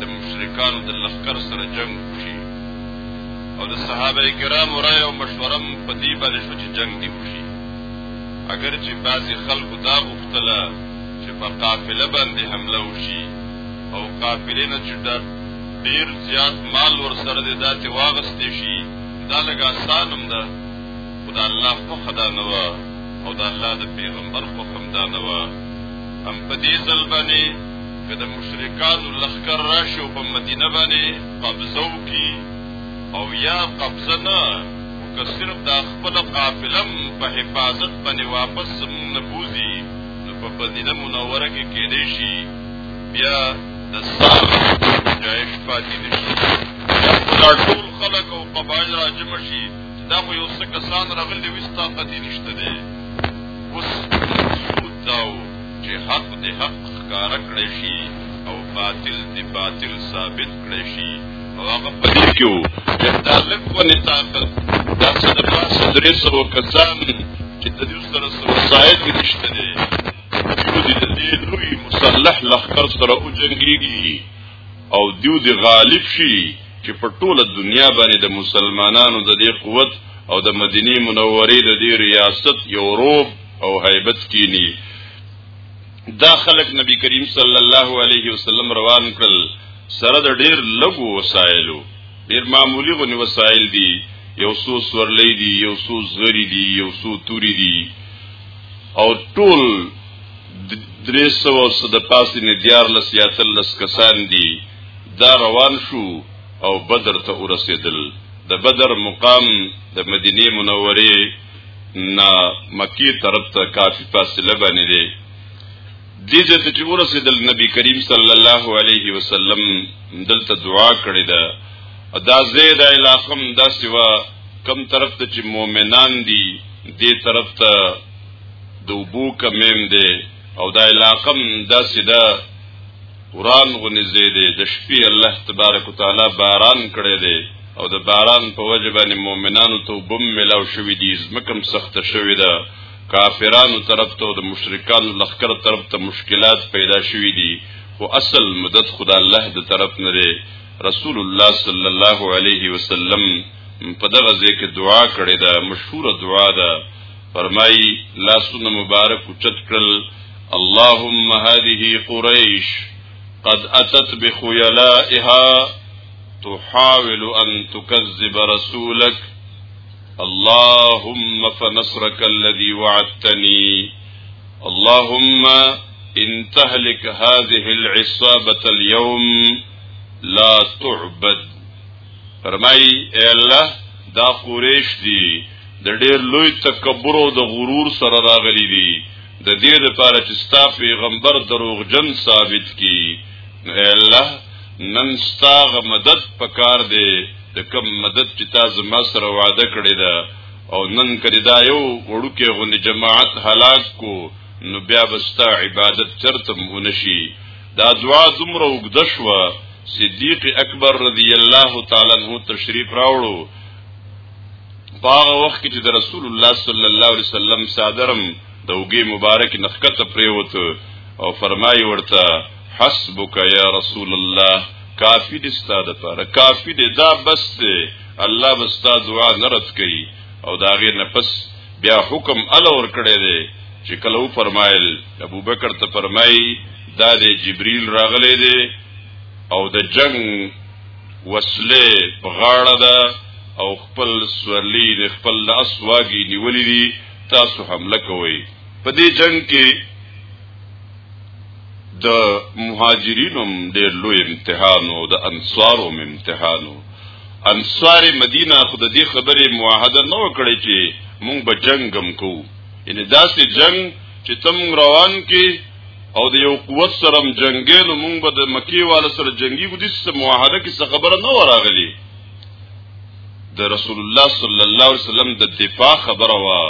د مشرکانو د لښکر سره جنگ وشي او د صحابه کرامو رای او مشوره په دې باندې شو چې جنگ دی وشي اگر چې بعضی خلکو دا غوښتله چې په قافله باندې حمله وشي او قافله نه چې ډیر زیات مال ور سره دی داتې واغستې شي دا لږ آسان هم ده خو د الله خوښه دا نه وه او د الله د پیغمبر خوښه هم دا نه وه هم په دې ځل باندې که د مشرکانو لښکر راشي او په مدینه باندې قبضه وکړي او یا قبضه نه خو که صرف دا خپله قافله په حفاظت باندې واپس زمونږ نه بوځي نو په مدینه منوره کې کېدای شي بیا د سال جایش پاتې نه شي بیا خو دا ټول خلک او قبایل راجم شي دا خو یو څه کسان راغلي وي ستا قدي نشته دی اوس مقصود دا و چې حق دې حق ښکاره کړی شي او باطل دې باطل ثابت کړی شي او هغه په دې کې وو چې دا لږ ونې طاقت دا څه د پاسه درې سوه کسان چې د دې سره څه وسایل یې نشته دی دیو دې د دې لوی مسلح لښکر سره وجنګېږي او دیو دې غالب شي چې په ټوله دنیا باندې د مسلمانانو د دې قوت او د مدینه منورې د دې ریاست یو روب او هیبت کینی دا خلق نبی کریم صلی الله علیه وسلم روان کړل سره د ډیر لګو وسایلو ډیر معمولی غو وسایل دي یو څو سورلې دي یو څو زری دي یو څو توري دي او ټول درې سو او صد پاسې نه دیار لس یا تل لس کسان دي دا روان شو او بدر ته ورسېدل د بدر مقام د مدینه منوره نه مکی طرف ته کافی فاصله باندې دی دې ځکه چې ورسېدل نبی کریم صلی الله علیه وسلم دلته دعا کړې ده دا زید علاقم دا سوا کم طرف ته چې مؤمنان دي دې طرف ته دوبو کمیم دی او دا علاقم دا سیده قران غني زیدې د شپې الله تبارک وتعالي باران کړی دی او د باران په وجه باندې مؤمنانو ته بم ملاو شوې دي زمکم سخت شوې ده کافرانو طرف ته او د مشرکانو لخر طرف ته مشکلات پیدا شوې دي خو اصل مدد خدا الله د طرف نه دی رسول الله صلی الله علیه وسلم په دغه ځای کې دعا کړې ده مشهوره دعا ده فرمایي لاسونه مبارک اوچت کړل اللهم هذه قريش قد أتت بخيلائها تحاول أن تكذب رسولك اللهم فنصرك الذي وعدتني اللهم إن تهلك هذه العصابة اليوم لا تعبد فرمي اي الله دا قريش دي دا دير لوي تكبرو دا غرور سر راغلي دي د دې لپاره چې ستا پیغمبر دروغجن ثابت کی نو الله نن ستا غ مدد پکار دی د کم مدد چې تا زما سره وعده کړې ده او نن کړي دا یو وړوکې غونې جماعت هلاک کو نو بیا بستا عبادت چرته مونشي دا دعا دومره وګد شو صدیق اکبر رضی الله تعالی عنہ تشریف راوړو باغ وخت کې چې د رسول الله صلی الله علیه وسلم صادرم د وګي مبارک نخکته پریوت او فرمایي ورته حسبک یا رسول الله کافی دې ستاده پر کافی دې دا بس دې الله بستا دعا نرد کوي او دا غیر نفس بیا حکم ال اور کړي دې چې کله فرمایل ابو بکر ته فرمایي دا دې جبريل راغلي دې او د جنگ وسله په غاړه ده او خپل سورلی د خپل لاس واګي نیولې دي تاسو حمله کوئ په دې جنگ کې د مهاجرینو ډېر لوی امتحان او د انصارو امتحانو انصار مدینه خو د دې خبرې معاهده نه وکړي چې مونږ به جنگم کوو ان داسې جنگ چې تم روان کې او د یو قوت سره جنگي نو مونږ به د مکی والا سره جنگي ګو دي څه معاهده کې څه خبره نه وراغلي د رسول الله صلی الله علیه وسلم د دفاع خبره وا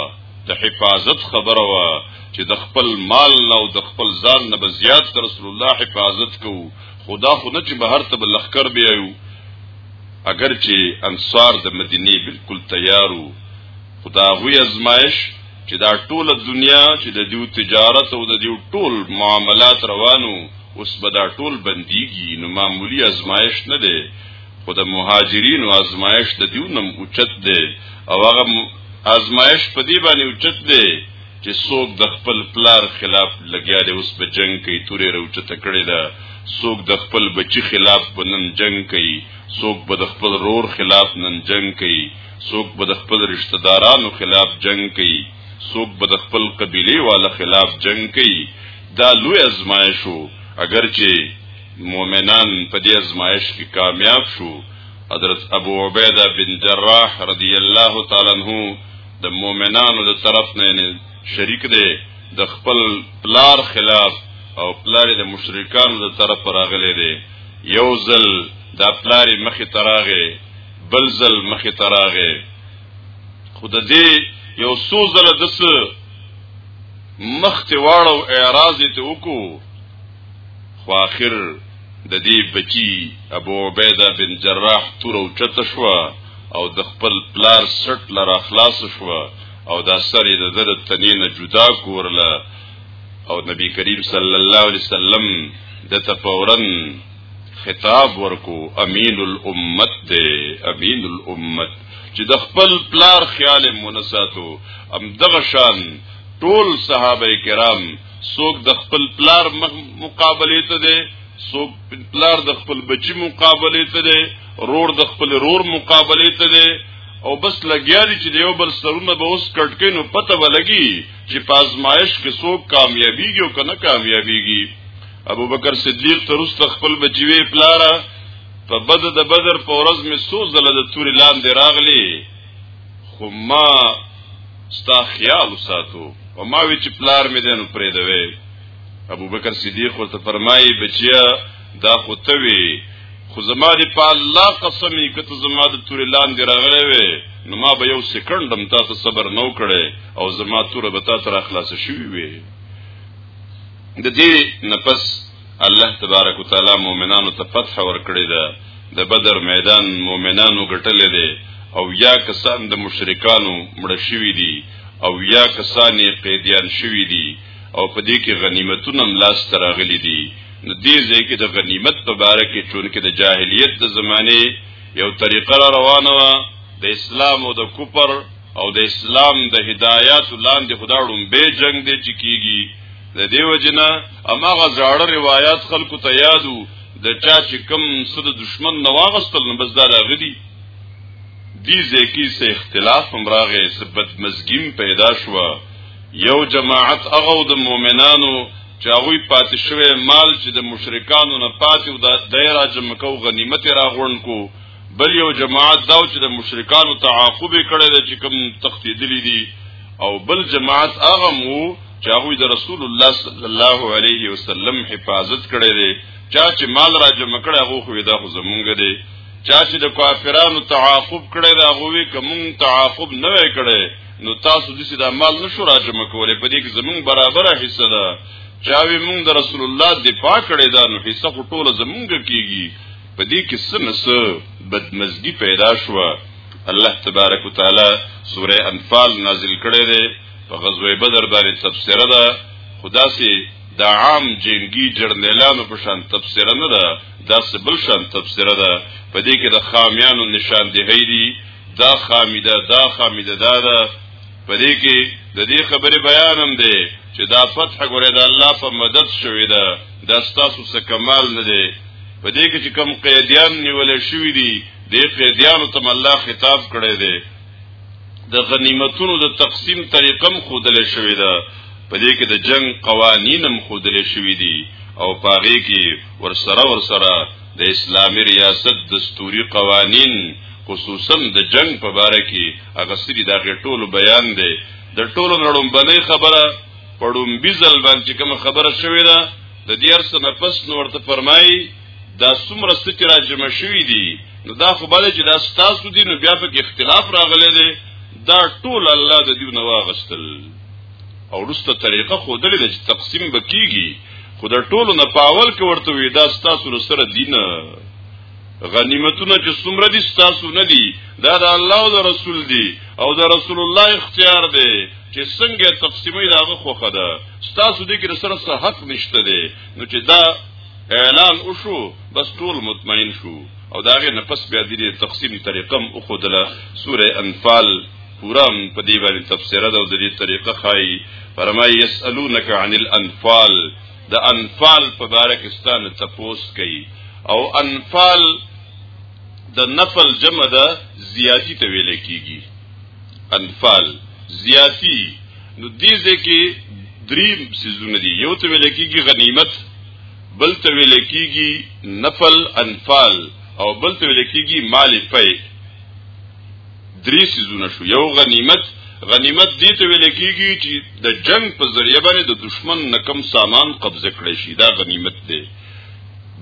د حفاظت خبره وا چې د خپل مال او د خپل ځان نه به زیات د رسول الله حفاظت کوو خدا خو نه چې بهر ته به لخر بیایو اگر چې انصار د مدینه بالکل تیارو خو دا غوی ازمایش چې دا ټوله دنیا چې د دیو تجارت او د دیو ټول معاملات روانو اوس به دا ټول بنديږي نو معمولی ازمایش نه دی خو د مهاجرینو ازمایش د دیو نم اوچت دی او هغه ازمایش په دی باندې اوچت دی چې څوک د خپل پلار خلاف لګیا دی اوس به جنگ کوي تورې روچته کړی ده څوک د خپل بچی خلاف په نن جنگ کوي څوک به د خپل رور خلاف نن جنگ کوي څوک به د خپل رشتہ دارانو خلاف جنگ کوي څوک به د خپل قبيله والا خلاف جنگ کوي دا لوی ازمایش وو اگر چې مؤمنان په دې ازمایش کې کامیاب شو حضرت ابو عبیده بن جراح رضی الله تعالی عنہ د مؤمنانو د طرف نه شریک دی د خپل پلار خلاف او پلار د مشرکانو د طرف راغلی دی یو ځل دا پلار مخې تراغه بل ځل مخې ته راغی خو د دې یو څو ځله دس مخ ته واړو اعراض ته وکړو خو اخر د دې بچی ابو عبیده بن جراح تور او چت شو او د خپل پلار سټ لرا خلاص شو او دا سر د در تنین جدا کورله او نبی کریم صلی الله علیه وسلم د تفورن خطاب ورکو امین الامت دی امین الامت چې د خپل پلار خیال منساتو ام دغه شان ټول صحابه کرام څوک د خپل پلار مقابله ته دی څوک پلار د خپل بچی مقابله ته دی رور د خپل رور مقابله ته دی او بس لګیا دي چې دیو بل سرونه به اوس کټکې نو پته ولګي چې پازمایش کې څوک کامیابیږي او کنه کامیابیږي ابو بکر صدیق ترست خپل بچوي پلارا په بد د بدر په ورځ می سو زله د توري لاندې راغلی خو ما ستا خیال ساتو او ما وی چې پلار می دین پرې دوي ابو بکر صدیق ورته فرمایي بچیا دا خو ته وی خو زما دی په الله قسم یې کته زما د توري لاندې راغلی وي نو ما به یو سکند هم تاسو صبر نو کړي او زما تور به تاسو را خلاص شي وي د دې نفس الله تبارک وتعالى مؤمنانو ته فتح ورکړي ده د بدر میدان مؤمنانو ګټلې ده او یا کسان د مشرکانو مړ شوی دي او یا کسان یې قیدیان شوی دي او په دې کې غنیمتونه ملاس تراغلي دي نو دې ځای کې د غنیمت په باره کې چونکې د جاهلیت د زمانه یو طریقه را روانه و د اسلام او د کوپر او د اسلام د هدایات لاندې خدا ړومبه جنگ دی چې کیږي د دیو جنا اماغه زړه روایت خلکو ته یادو د چا چې کم سره دشمن نه واغستل نو بس دا راغدي دي ځکه سه اختلاف هم راغی سبت مزګیم پیدا شو یو جماعت هغه د مؤمنانو چې هغه پاتې شوی مال چې د مشرکانو نه پاتې او د دایره جمع کو غنیمت را غونډ کو بل یو جماعت دا چې د مشرکانو تعاقب کړي د چې کوم تختیدلی دي او بل جماعت هغه مو چې هغه د رسول الله صلی الله علیه وسلم حفاظت کړي دي چا چې مال را جمع کړي هغه خو دا خو زمونږ دي چا چې د کافرانو تعاقب کړي دا هغه وی کوم تعاقب نه کړي نو تاسو دې دا مال نشو را جمع کولای په دې کې زمونږ برابر حصہ ده چاوی مونږ د رسول الله دفاع کړي دا نو حصہ ټوله زمونږ کیږي په دې کې سمسه بدمزګي پیدا شو الله تبارک وتعالى سوره انفال نازل کړي ده په غزوه بدر باندې تفسیر ده خدا سي د عام جنگي جرنیلانو په شان تفسیر نه ده دا څه بل شان تفسیر ده په دې کې د خامیانو نشاندهي دي دا خامیده دا خامیده دا ده پدې کې د دې خبرې بیان هم دی چې دا فتح ګوره د الله په مدد شوې ده د ستاسو څخه کمال نه دی پدې کې چې کم قیدیان نیول شوې دي د قیدیانو ته الله خطاب کړی دی د غنیمتونو د تقسیم طریقم خودل شوې ده پدې کې د جنگ قوانینم خودل شوې دي او پاغې کې ورسره ورسره د اسلامي ریاست دستوري قوانین خصوصا د جنگ په باره کې هغه سری دا ټولو بیان دی د ټولو نړم باندې خبره پړم بيزل باندې کوم خبره شوې ده د دې ارسه نه پس نو ورته فرمایي دا څومره ستې راجم شوې دي نو دا خو باندې چې دا ستاسو دي نو بیا په اختلاف راغلي دي دا ټول الله د دې نو واغستل او رسته طریقه خو دلې د تقسیم بکیږي خو د ټولو نه پاول کې ورته وي دا ستاسو سره دینه غنیمتونه چې څومره دي تاسو نه دي دا د الله او د رسول دي او د رسول الله اختیار دی چې څنګه تقسیمې داغه خوخه ده تاسو دې کې سره سره حق نشته دی نو چې دا اعلان وشو بس ټول مطمئن شو او داغه نفس بیا دې تقسیم طریقم او خدله سوره انفال پورام په دې باندې تفسیر ده او د دې طریقه خای فرمایي يسالونک عن الانفال د انفال په باره کې ستانه تپوس کوي او انفال د نفل جمع ده زیاتی ته ویل کیږي انفال زیاتی نو دې ځکه دریم سيزونه دي یو ته ویل کیږي غنیمت بل ته ویل کیږي نفل انفال او بل ته ویل کیږي مال پي درې سيزونه شو یو غنیمت غنیمت دې ته ویل کېږي چې د جنگ په ذریعہ باندې د دشمن نکم سامان قبضه کړی شي دا غنیمت دی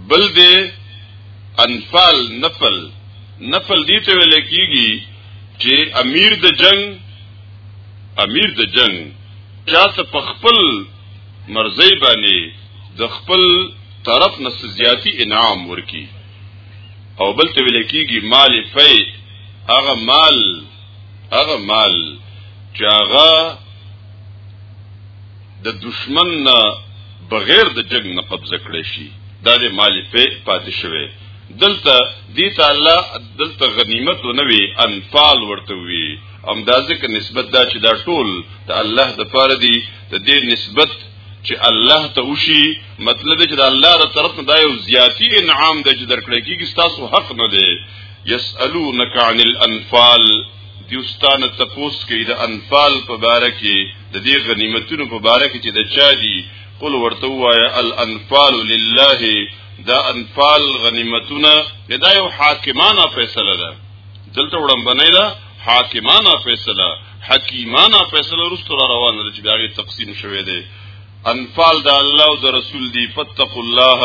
بل دې انفال نفل نفل دې ته ویل کېږي چې امیر د جنگ امیر د جنگ چاته په خپل مرزي باندې د خپل طرف نه زیاتی انعام ورکی او بل ته ویل کېږي مال فی هغه مال هغه مال چې هغه د دشمن نه بغیر د جنگ نه قبضه کړی شي دا د مال فی پاتې شوی دلته دې ته الله دلته غنیمت ونوي انفال ورته وي ام دا ځکه نسبت دا چې دا ټول ته الله د پاره دی د دې نسبت چې الله ته وشي مطلب چې د الله تر طرف نه دا یو زیاتی انعام دی چې درکړی کیږي تاسو حق نه دی یسالونک عن الانفال دیوستانه تپوس کوي د انفال په باره کې د دې غنیمتونو په باره کې چې د چا دي قل ورته وایا الانفال لله دا انفال غنیمتونه دا یو حاکمانه فیصله ده دلته وړم بنای ده حاکمانه فیصله حکیمانه فیصله رسول روانه ده چې دا غي تقسیم شوه دی انفال د الله او د رسول دی فتقوا الله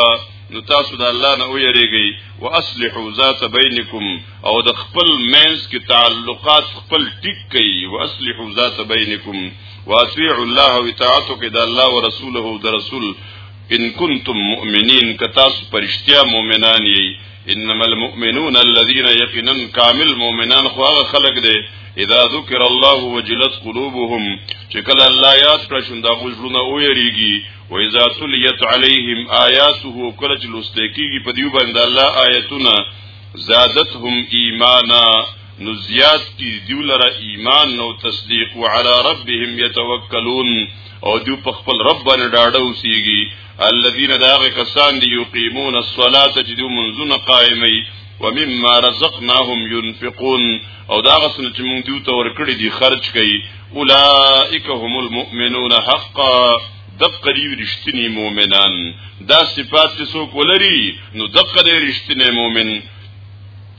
نو تاسو د الله نه ویریږئ واصلحوا ذات بینکم او د خپل مینس کې تعلقات خپل ټیک کړئ واصلحوا ذات بینکم واطیعوا الله وطاعت کې د الله او رسوله او د رسول ان کنتم مؤمنین که تاسو پرشتیا مؤمنان یئ انما المؤمنون الذين يقينا كامل مؤمنان خو هغه خلق دي اذا ذکر الله وجلت قلوبهم چې کله الله یاد کړ شون دا غوښلونه او یریږي و اذا تليت عليهم آیاته کله چې لوستل کیږي په دیو باندې الله آیتونه زادتهم ایمانا نو زیات کی دیو لره ایمان نو تصدیق وعلى ربهم يتوکلون او دیو په خپل رب باندې ډاډه اوسېږي الذين داغ کسان دی یقیمون الصلاة چې دوی منځونه قائمي ومما رزقناهم ينفقون او دا غسن چې موږ دوی ته ورکړي دي خرج کوي اولئک هم المؤمنون حقا دقه دی رښتینی مؤمنان دا صفات چې څوک ولري نو دقه دی رښتینی مؤمن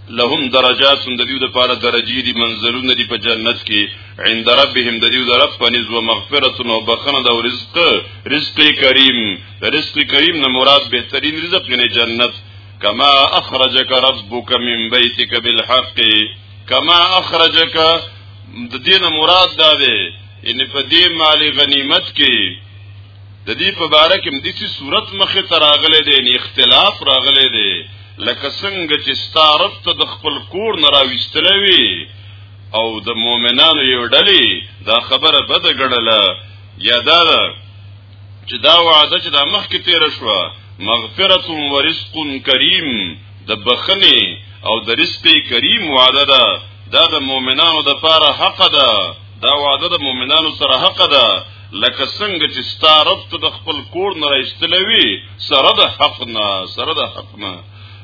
لهم درجات د دیو د پاره درجی دی منزلونه دی په جنت کې عند ربهم د دیو د رب پنځ و مغفرت او بخنه د رزق رزق کریم رزق کریم نه مراد بهترین رزق نه جنت کما اخرجک ربک من بیتک بالحق کما اخرجک د دینه مراد دا دی ان په دې مال غنیمت کې د دې په باره کې د دې صورت مخه تراغله دي نه اختلاف راغله دي لکه څنګه چې ستارب ته د خپل کور نه راويستلوي او د مؤمنانو یو ډلې دا خبره بد ګڼله یا دا ده چې دا وعده چې دا مخکې تیر شو مغفرت و رزق کریم د بخنه او د رزق کریم وعده ده دا د مؤمنانو د پاره حق ده دا وعده د مؤمنانو سره حق ده لکه څنګه چې ستا رب ته د خپل کور نه راستلوي سره د حق نه سره د حق نه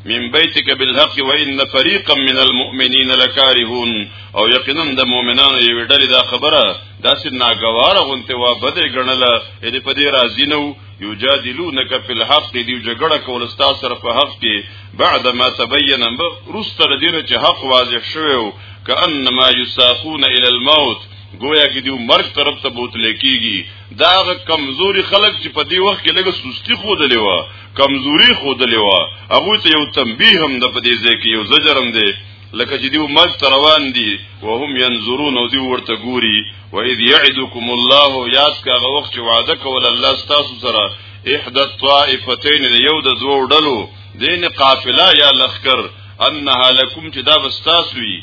من بیتک بالحق و ان فريقا من المؤمنین لکارهون او یقینا د مؤمنانو یو ډلې دا خبره داسې ناګواره غونته و بده غنله دې په دې راضی نو یجادلونک فی الحق دی جګړه کول ستا سره په حق کې بعد ما تبین رستر دینه چې حق واضح شوو کانما یساقون الی الموت گویا کې دیو مرګ طرف ته بوتل کیږي دا کمزوري خلک چې په دې وخت کې لګه سستی خو دلې و کمزوري خو دلې و هغه ته یو تنبیه هم د په دې ځای کې یو زجر هم دی لکه چې دیو مرګ روان دي وهم ينظرون او دی ورته ګوري و اذ يعدكم الله یاد کاغه وخت چې وعده کول الله ستاسو سره احدى الطائفتين یو د دوه ډلو دین قافله یا لخر انها لکم چې دا بستاسوي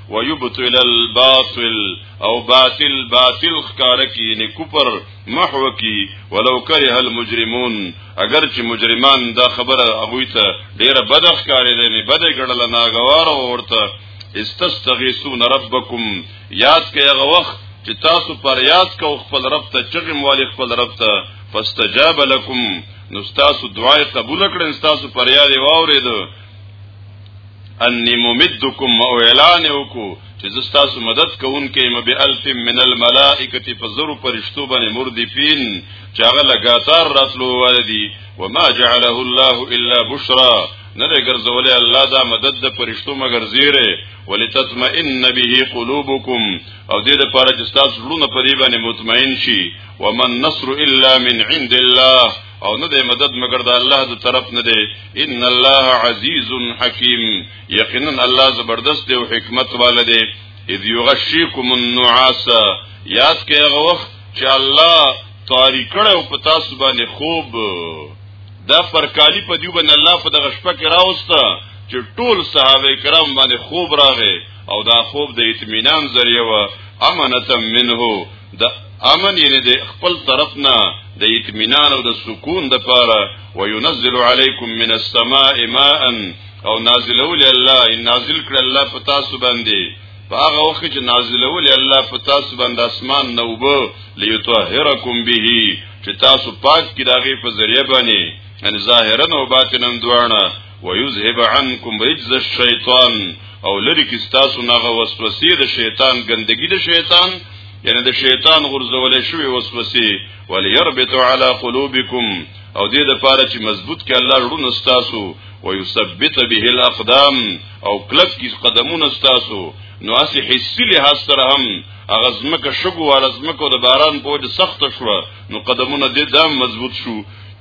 ويبطل الباطل او باطل باطل خکار کی یعنی کفر محو کی ولو کره المجرمون اگر چې مجرمان دا خبره هغه ته ډیره بد ښکارې ده نه بد ګړل ناګوار ورته استستغیثون ربکم یاد کړئ هغه وخت چې تاسو پر یاد کو خپل رب ته چغم والی خپل رب ته فاستجاب لكم نو تاسو دعای قبول کړئ تاسو پر یاد واورید انی ممدکم او اعلان وکړو چې زستاسو مدد کوونکې م به الف من الملائکه په زرو پرشتو باندې مردفین چې هغه لګاتار راتلو والدي وما جعله الله الا بشرا نه دې ګرځولې الله دا مدد د پرشتو مگر زیره ولتطمئن به قلوبکم او دې لپاره چې تاسو لونه په دې باندې مطمئن شي ومن نصر الا من عند الله او نه دی مدد مگر د الله د طرف نه دی ان الله عزیز حکیم یقینا الله زبردست او حکمت والده اذ یغشیکم النعاس یاد کې هغه وخت چې الله تاریک کړو په تاسو باندې خوب دا پرکالی په دیو باندې الله په دغه شپه کې راوسته چې ټول صحابه کرام باندې خوب راغې او دا خوب د اطمینان ذریعہ و امنتم منه د امن یعنی د خپل طرف نه د اطمینان او د سکون د پاره وينزل علیکم من السماء ماء او نازلول الله ان نازل کړ الله پتا سو باندې هغه وخت چې نازلول الله پتا سو باندې اسمان نوبه ليطهرکم به چې تاسو پاک کړه غي په ذریعہ باندې ان ظاهرا او باطنا دوانه ويذهب عنكم رجز الشيطان او لری کی تاسو نغه وسوسې د شیطان ګندګي د شیطان یعنی د شیطان غرزولې شوی وسوسې وليربط على قلوبكم او دې د پاره چې مضبوط کې الله ورونه تاسو ويثبت به الاقدام او کلک کی قدمونه تاسو نو اسی حسی له سر هم اغزمک شګو ورزمکو د باران په وجه سخت شو نو قدمونه دې دام مضبوط شو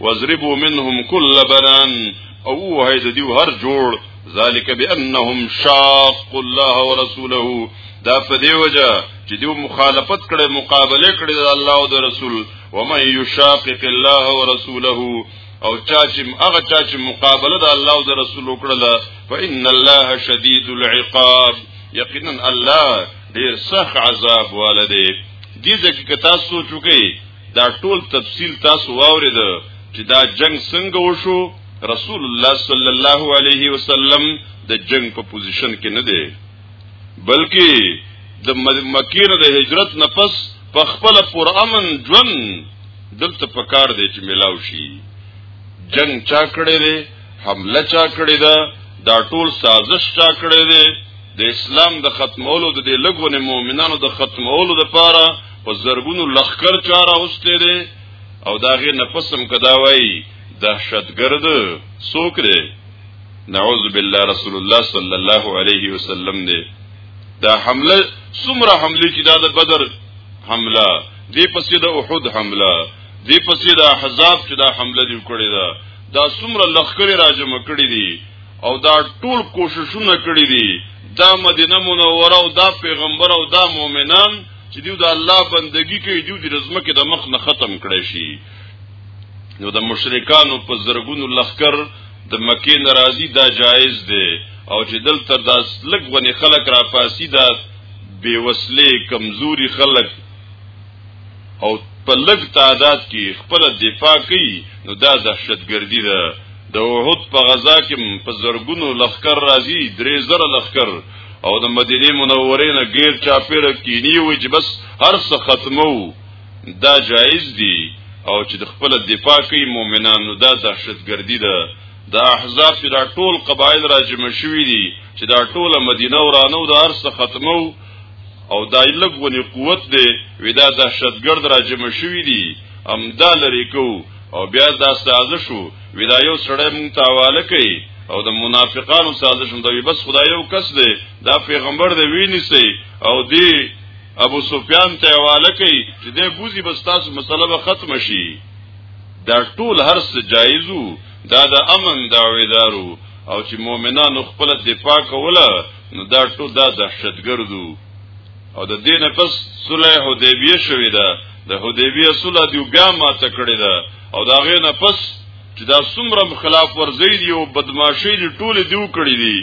وضربوا منهم كل بنان او وهي د دیو هر جوړ ذالک بانهم شاق الله ورسوله دا په دی وجه چې دیو مخالفت کړي مقابله کړي د الله او د رسول و من یشاقق الله ورسوله او چا چې هغه چا چې مقابله د الله او د رسول وکړه فإن الله شدید العقاب یقینا الله ډیر سخت عذاب والده دې ځکه که تاسو چوکې دا ټول تفصیل تاسو واورید چې دا جنگ څنګه وشو رسول الله صلی الله علیه وسلم د جنگ په پوزیشن کې نه دی بلکې د مکی نه د هجرت نفس په خپل پر امن ژوند دلته پکار دی چې ملاو شي جنگ چا کړی دی حمله چا کړی ده دا ټول سازش چا کړی دی د اسلام د ختمولو د دې لګونه مؤمنانو د ختمولو لپاره په زرګونو لخر چاره اوسته دي او داغه نفسم کدا وای دهشتګرد څوک دی نعوذ بالله رسول الله صلی الله علیه وسلم دی دا حمله څومره حمله چې دا د بدر حمله دی پسې د احد حمله دی پسې د احزاب چې دا حمله دی کړې ده دا څومره لخر راجم کړې دي او دا ټول کوششونه کړې دي دا مدینه منوره او دا پیغمبر او دا مؤمنان چې دیو د الله بندگی کوي دیو د رزمکه د مخ نه ختم کړي شي نو د مشرکانو په زرګونو لخر د مکه ناراضي دا جایز دی او چې دل تر داس لګ ونی خلق را پاسی دا بے وسلې کمزوري خلق او په لګ تعداد کې خپل دفاع کوي نو دا دهشتګردي ده د وحود په غزا کې په زرګونو لخر راځي درې زره لخر او د مدینه منورې نه غیر چاپیره کینی وي چې بس هر څه ختمو دا جایز دی او چې د خپل دفاع کوي مؤمنانو دا دهشتګردي ده د احزاب چې دا ټول قبایل را جمع شوي دي چې دا ټوله مدینه ورانو د هر څه ختمو او دا لګ ونی قوت دی ودا دهشتګرد را جمع شوي دي ام دا لري کو او بیا دا سازش وو ولایو سره مونږ تاواله کوي او د منافقانو سازش هم دوی بس خدای یو کس دی دا پیغمبر دی ویني سي او دی ابو سفیان ته حواله کوي چې د بوزي بس تاسو مسله به ختم شي دا ټول هر څه جایزو دا د امن داویدارو او چې مؤمنانو خپل دفاع کوله نو دا ټول دا دهشتګردو او د دین پس صلح حدیبیه شوې ده د حدیبیه صلح دیو بیا ماته کړې ده او دا غې نه پس چې دا څومره خلاف ورزی دی او بدمعشی دی ټول دیو کړې دي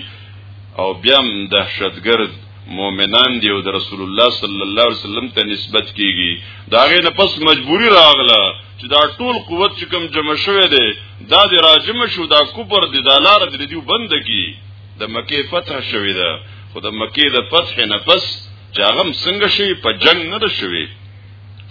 او بیا دهشتګرد مؤمنان دی او د رسول الله صلی الله علیه وسلم ته نسبت کیږي دا غې نه پس مجبوری راغله چې دا ټول قوت چې کوم جمع شوه دی دا د راجم شو دا کوپر دی دا لار دی دیو بند کی د مکه فتح شوې ده خو د مکه د فتح نه پس چې هغه څنګه شي په جنگ نه ده شوې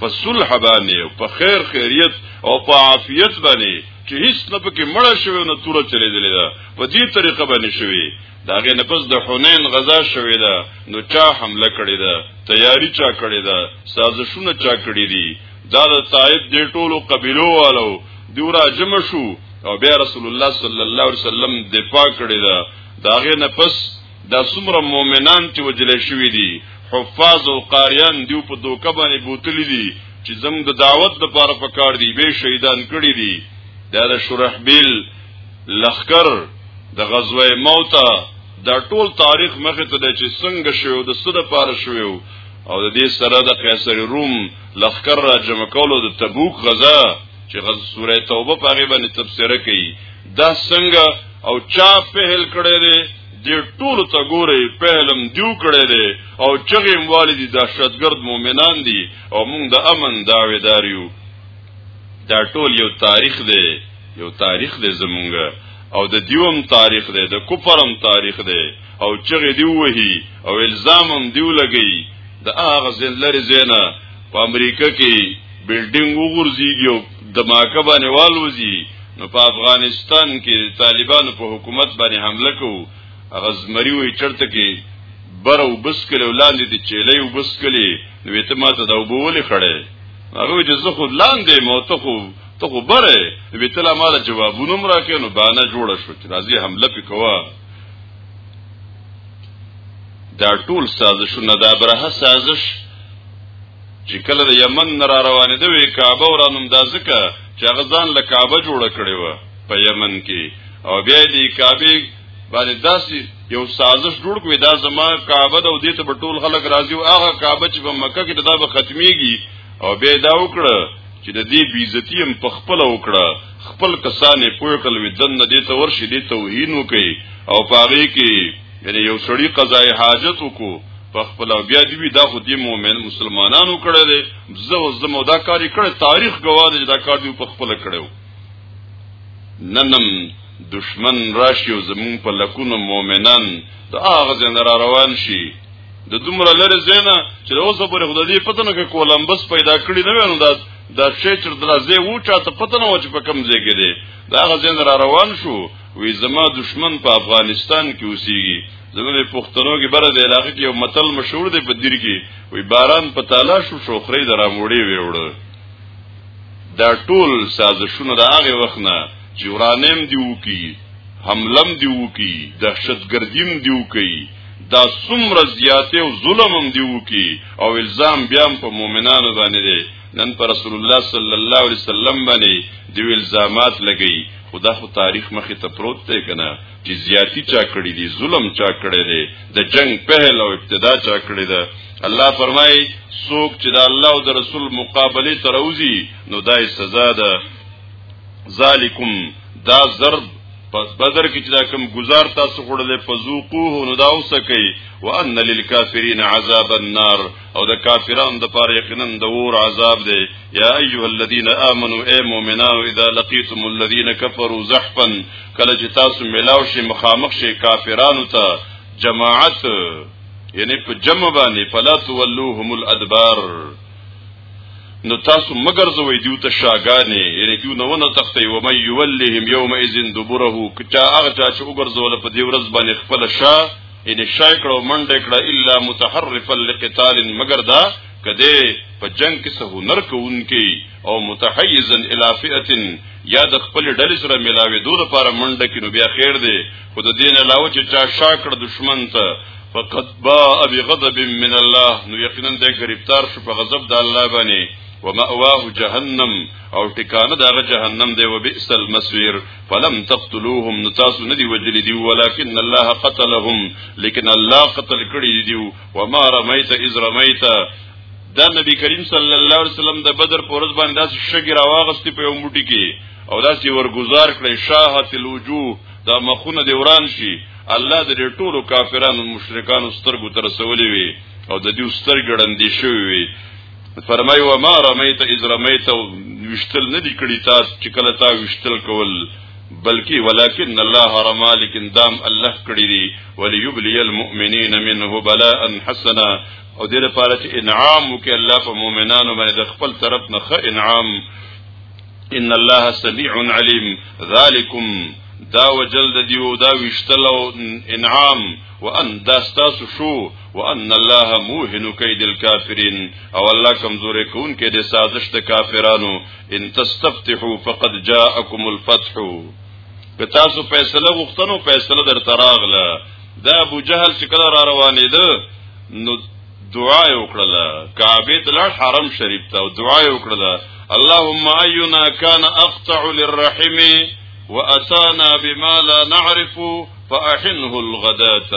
په صلح باندې او په خیر خیریت او په عافیت باندې چې هیڅ نه پکې مړ شوی نه توره چلے دلې ده په دې طریقه باندې شوی داغه نه پس د حنین غزا شوې ده نو چا حمله کړې ده تیاری چا کړې ده سازشونه چا کړې دي دا د طائف د ټولو قبيلو والو دیورا جمع شو او بیا رسول الله صلی الله علیه وسلم دفاع کړی دا داغه نه پس دا څومره مؤمنان چې وجل شوی دي حفاظ او قاریان دیو په دوکه باندې بوتلی دي چې زموږ د دعوت لپاره پکار دي به شهیدان کړی دي دا د شرحبیل لخر د غزوه موتا دا ټول تاریخ مخه ته چې څنګه شو د سره پاره شو او د دې سره د قیصر روم لخر را جمع کولو د تبوک غزا چې غز سوره توبه په هغه باندې تفسیر کوي دا څنګه او چا پهل کړی دی د ټول ته ګوري پهلم دیو کړی دی او چغې والدي دهشتګرد مؤمنان دي او موږ د امن داویدار یو دا ټول یو تاریخ دی یو تاریخ دی زمونږ او د دیوم تاریخ دی د کفرم تاریخ دی او چغې دی وهي او الزامم دیو لګي د هغه ځل لري زینه په امریکا کې بلډینګ وګرځيږي او دماکه باندې والوزي نو په افغانستان کې طالبانو په حکومت باندې حمله کوو هغه زمری وي چرته کې بر او بس کله ولاندې دي چيلې او بس کله نو ته ماته دا وبولې خړې هغه چې زه خو لاندې مو ته خو ته خو بره وی تل ما جوابونه مرا کینو باندې جوړه شو چې راځي حمله پکوا دا ټول سازشونه دا برهه سازش چې کله د یمن نه را روانې دی وی کعبه ورانم دا ځکه چې هغه ځان له کعبه جوړه کړې و په یمن کې او بیا دې کعبه باندې داسې یو سازش جوړ کوي دا زما کعبه د دې ته په ټول خلک راضي او هغه کعبه چې په مکه کې دا به ختميږي او بیا دا وکړه چې د دې بیزتی هم په خپل وکړه خپل کسانې پوه کړل وی دن دې ته ورشي دې توهین وکي او پاره کې یعنی یو سړی قضای حاجت وکړو په خپل بیا دی دا خو دی مؤمن مسلمانانو کړه دې زه او زمو دا کاری کړه تاریخ گواه دی دا کار دی په خپل کړو ننم دشمن راشي او زمون په لکونو مؤمنان دا هغه زنه را روان شي د دومره لره زینا چې اوس پورې خدای دې پته نه کې کولمبس پیدا کړی نه ونه دا دا شی چې درځه وو چا ته پته نه و چې په کوم ځای کې دی دا غزین را روان شو وی زما دشمن په افغانستان کې اوسېږي زموږ پښتنو کې بره د علاقې کې یو متل مشهور دی په دیر کې وی باران په تالا شو شوخري دراموړي ویوړ دا ټول سازشونه د هغه وخت نه چې ورانم دی وکی حملم دی وکی دهشتګردیم دی وکی دا څومره زیاته او ظلم هم دی وکي او الزام بیا په مؤمنانو باندې دی نن پر رسول الله صلی الله علیه وسلم باندې دی الزامات لګي خدا خو تاریخ مخې ته پروت دی کنه چې زیاتی چا کړی دی ظلم چا کړی دی د جنگ پهل او ابتدا چا کړی دی الله فرمای څوک چې د الله او د رسول مقابله تروزی نو دای سزا ده ذالکم دا ضرب پس بدر کې چې دا کوم گزار تاسو خړلې فذوقوه نو دا وسکي وان للکافرین عذاب النار او د کافرانو د پاره یقینا د اور عذاب دی یا ایها الذین آمنو ای مؤمنانو اذا لقیتم الذین کفروا زحفا کله چې تاسو ملاو شي مخامخ شي کافرانو ته جماعت یعنی په جمع باندې فلا تولوهم الادبار نو تاسو مگر زوی دیو ته شاګانې یعنی دیو نو نه تخته و مې یولهم یوم اذن دبره کچا هغه چا چې وګرځول په دی ورځ باندې خپل شا ان شای کړه منډه کړه الا متحرفا لقتال مگر دا کده په جنگ کې سه هنر کوونکی او متحیزا الی فئه یا د خپل ډلې سره ملاوي دوه لپاره منډه کې نو بیا خیر دی خو د دین علاوه چې چا شاکړ دشمن ته فقط با ابي غضب من الله نو یقینا د گرفتار شو په غضب د الله باندې ومأواه جهنم او ټکانه دغه جهنم دی وبئس المصير فلم تقتلوهم نتاسو ندی وجلی دی ولكن الله قتلهم لیکن الله قتل کړی دی وما رميت اذ رميت دا نبی کریم صلی الله علیه وسلم د بدر پورز باندې داس شګی راواغستی په یو موټی کې او داس ورګزار کړی شاهت الوجوه دا مخونه دی وران شي الله د دې ټولو کافرانو مشرکانو سترګو تر سولې وي او د دې سترګړندې شوی وي فرمای و ما رمیت اذ رمیت وشتل نه دی کړی تاسو چې کله تا وشتل کول بلکې ولکن الله رما لیکن دام الله کړی دی وليبلي المؤمنین منه بلاء حسنا او دې لپاره چې انعام وکړي الله په مؤمنانو باندې د خپل طرف نه ښه انعام ان الله سميع عليم ذالکم دا وجل د دیو دا وشتل او انعام وان دا ستاسو شو وان الله موهن کید الکافرین او الله کمزورې کون کې د سازش د کافرانو ان تستفتحوا فقد جاءکم الفتح که تاسو فیصله غوښتنو فیصله در تراغله دا ابو جهل چې کله را روانې ده نو دعا یې وکړله کعبه ته لاړ حرم شریف ته او دعا یې وکړله اللهم اينا كان اقطع للرحم واتانا بما لا نعرف فاحنه الغداة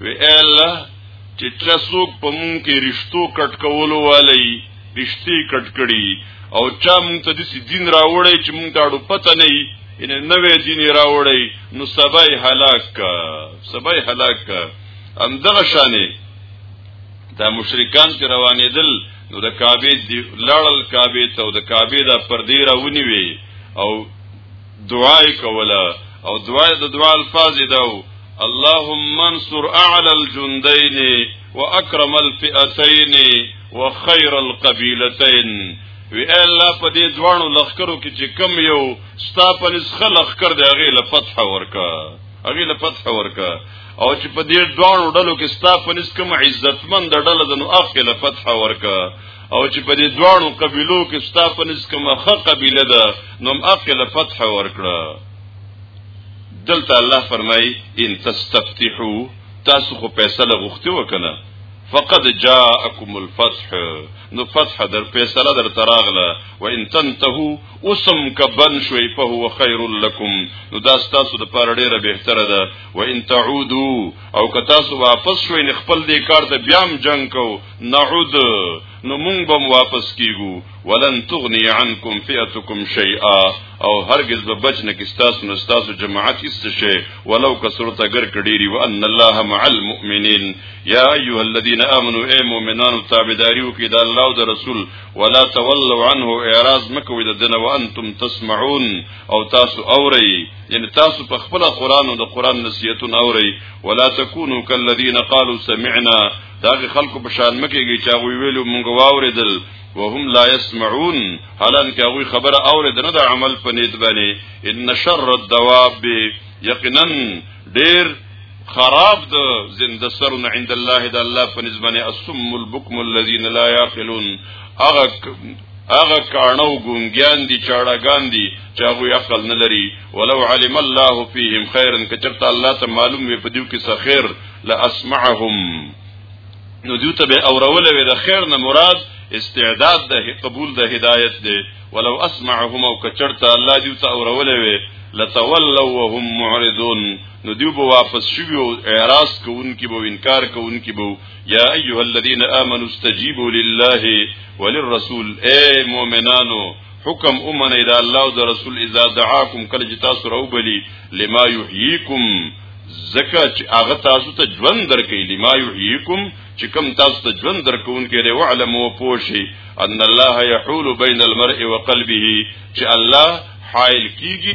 وی الله چې ترسوک په مونږ کې رښتو کټ کولو والی رښتې کټ کړي او چا مونږ ته دسی دین راوړی چې مونږ تاړو پته نه یې ان نوې دین راوړی نو سبای هلاک کا سبای هلاک کا ام دغه شانه دا مشرکان چې روانېدل نو د کعبه دی لړل کعبه ته او د کعبه د پردې راونی وی او دعای کوله او دعای د دعا الفاظ داو اللهم انصر اعلى الجندين واكرم الفئتين وخير القبيلتين وی الله په دې ځوانو لخرو کې چې کم یو ستا په نسخه لخر دی هغه له فتح ورکا هغه له فتح ورکا او چې په دې دوه ډلو کې ستا په نس کوم عزتمن د ډله د نو اخله فتح ورکا او چې په دې دوه قبيلو کې ستا په نس کوم خه قبيله ده نو اخله فتح ورکړه دلته الله فرمای ان تستفتحو تاسو خو فیصله غوښته وکنه فقد جاءكم الفتح نو فتح در فیصله در تراغله و ان تنتهو اسم کبن شوي فهو خير لكم نو دا تاسو د پاره ډیره بهتره ده و ان تعودو او که تاسو واپس شوئ نه خپل دې کار ته بیا هم جنگ کو نعود نو مونږ به واپس کیګو ولن تغنی عنکم فئتکم شیئا او هرگز به بچ نه کستاسو نه تاسو جماعت است شي ولو کثرت اگر کډيري وان الله مع المؤمنین یا ایها الذين امنوا اے مؤمنانو تابعداریو کې د الله او د رسول ولا تولوا عنه اعراض مکوئ د دنه وانتم تسمعون او تاسو اورئ یعنی تاسو په خپل قران او د قران نصیحتونه اوري ولا تکونو کالذین قالوا سمعنا دا خلکو په شان مکیږي چې هغه ویلو مونږ واوریدل وهم لا يسمعون حالانکه هغه خبره اورید نه د عمل په نیت باندې ان شر الدواب یقینا ډیر خراب د زنده سرونه عند الله د الله په نسبت السم البكم الذين لا يعقلون هغه هغه کانو ګونګیان دي چاړهګان دي چې هغه عقل نه لري ولو علم الله فيهم خيرا کچرته الله ته معلوم وي په دیو کې څه خیر لاسمعهم نو دیو ته به اورول وي د خیر نه مراد استعداد د قبول د هدایت دی ولو اسمعهم او کچرته الله دیو ته اورول وي لتولوا وهم معرضون نو دیو به واپس شوی او اعراض کوونکی به انکار کوونکی به یا ایها الذین آمنوا استجیبوا لله وللرسول اے مؤمنانو حکم امن الى الله او رسول اذا دعاكم کله چې تاسو راوبلی لما یحییکم زکه چې هغه تاسو ته ژوند درکې لما یحییکم چې کوم تاسو ته ژوند درکونکې دی وعلم او پوشي ان الله یحول بین المرء وقلبه چې الله حائل کیږي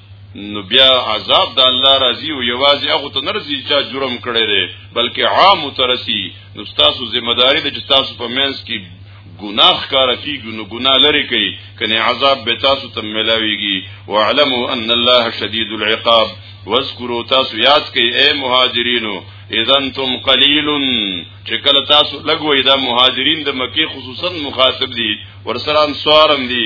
نو بیا عذاب د الله راضي او یوازې هغه ته نرسي چې جرم کړی دی بلکې عام ترسي نو تاسو ذمہ داری ده چې تاسو په منځ کې ګناه کار کیږي نو ګناه لري کوي کني عذاب به تاسو ته ملاويږي واعلموا ان الله شديد العقاب واذكروا تاسو یاد کړئ اے مهاجرینو اذا انتم قليل چې کله تاسو لګوي دا مهاجرین د مکه خصوصا مخاطب دي ورسره انصارم دي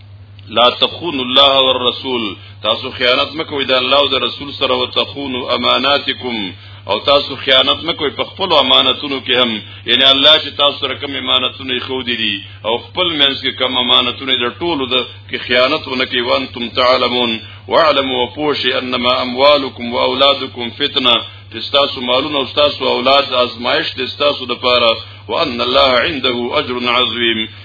لا تخون الله والرسول تاسو خیانت مکوئ د الله او د رسول سره او تخون اماناتکم او تاسو خیانت مکوئ په خپل امانتونو کې هم یعنی الله چې تاسو سره کوم امانتونه خو دي او خپل منځ کې کوم امانتونه د ټولو د کې خیانت ونکي وان تم تعلمون واعلموا وپوشي انما اموالکم واولادکم فتنه تاسو مالونه او تاسو اولاد آزمائش تاسو د پاره وان الله عنده اجر عظیم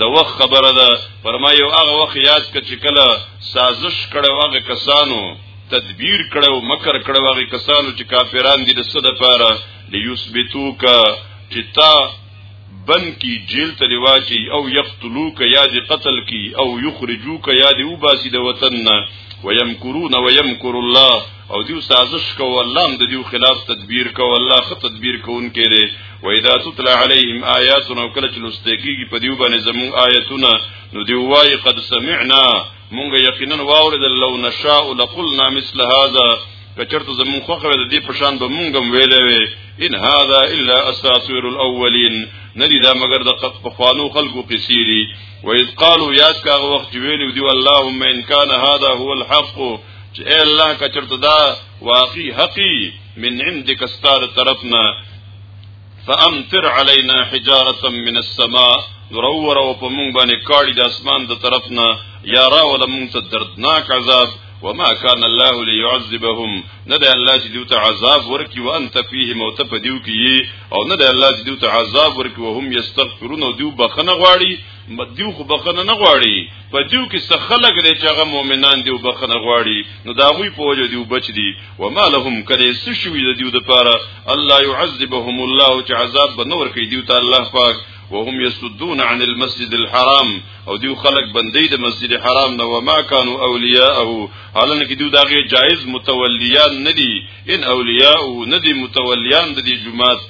د وخت خبره ده فرما یو هغه وخت یاد ک چې کله سازش کړو هغه کسانو تدبیر کړو مکر کړو هغه کسانو چې کافران دي د صد لپاره لیثبتوک چې تا بن کی جیل ته واچي او یقتلوک یا دی قتل کی او یخرجوک یا دی وباسی د وطن نه ويمکرون ويمکر الله او دیو سازش کو الله هم د دیو خلاف تدبیر کو الله خ تدبیر کون کې دی و اذا تطلع عليهم آیاتنا کله چې لستګي په دیو باندې زمو آیاتونه نو دی وای قد سمعنا مونږ یقینا واورد لو نشاء لقلنا مثل هذا کچرته زمون خوخه د دې پشان به مونږ هم ویلې وي ان هاذا الا اساطير الاولين ندی دا مگر د پخوانو خلقو قصيري واذ قالوا يا کا وخت ویلو دی اللهم ان كان هذا هو الحق چې اے الله کچرته دا واقعي حقي من عندك استار طرفنا فامطر علينا حجاره من السماء نورور او په مونږ باندې کاړي د اسمان د طرفنا یا را ول مونږ ته دردناک عذاب وما كان الله ليعذبهم نه ده الله چې دوی ته عذاب ورکي وانت فيه موت په دیو کې او نه ده الله چې دوی ته عذاب ورکي وهم یستغفرون او دوی بخنه غواړي مدیو خو بخنه نه غواړي په دیو کې څه خلک لري چې هغه مؤمنان دی او بخنه غواړي نو دا غوي په وجه دیو بچ دي و ما لهم کله څه شوی د دیو د پاره الله يعذبهم الله چې عذاب به نور کوي دیو ته الله پاک وهم يسدون عن المسجد الحرام او دیو خلق بندي د مسجد حرام نه و ما كانوا اولیاءه حالانه کې دیو داغه جائز متولیان ندي ان اولیاءه ندي متولیان د دې جمعات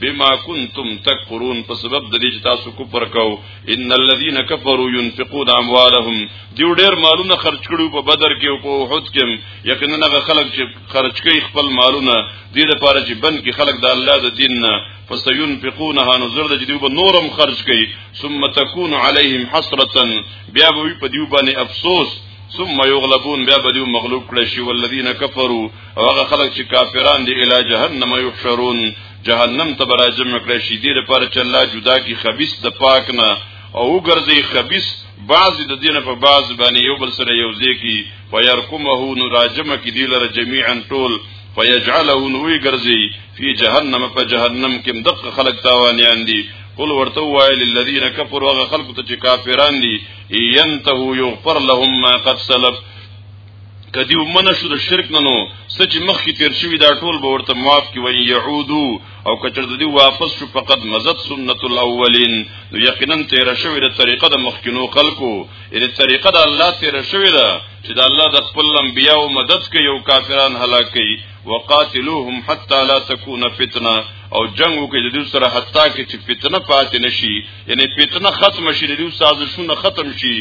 بما كنتم تكفرون په سبب د دې چې تاسو کفر کو ان الذين كفروا ينفقون اموالهم دیو ډیر مالونه خرج کړو په بدر کې او په احد کې یقینا هغه خلک چې خرج کوي خپل مالونه دې لپاره چې بن کې خلک د الله د دین نه فسينفقونها نظر د دیو به نورم خرج کوي ثم تكون عليهم حسرة بیا به په دیو باندې افسوس ثم يغلبون بیا به دیو مغلوب کړي شي والذین کفروا او هغه خلک چې کافران دي اله جهنم یحشرون جهنم ته براجم کړی شي دې لپاره چې الله جدا کی خبيث د پاک نه او وګرځي خبيث بعض د دینه په بعض باندې یو بل سره یو ځکی فیرکمه نو راجمه کی دی لره جميعا ټول فیجعله نو وی ګرځي فی جهنم په جهنم کې دق خلق تاوانیان دي قل ورته وای للذین کفروا خلق ته کافران دي ینتهو یغفر لهم ما قد سلف کدی ومنه شو د شرک نه نو سچ مخ کی تیر شوی دا ټول به ورته معاف کی وای یعودو او کچر د دی واپس شو فقط مزد سنت الاولین نو یقینا تیر شوی د طریقه د مخکینو خلقو یعنی طریقه د الله تیر شوی دا چې د الله د خپل انبیا او مدد کوي او کافران هلاک کوي وقاتلوهم حتا لا تكون فتنه او جنگ وکړي د دې سره حتا کې چې فتنه پاتې نشي یعنی فتنه ختم شي د دې سازشونه ختم شي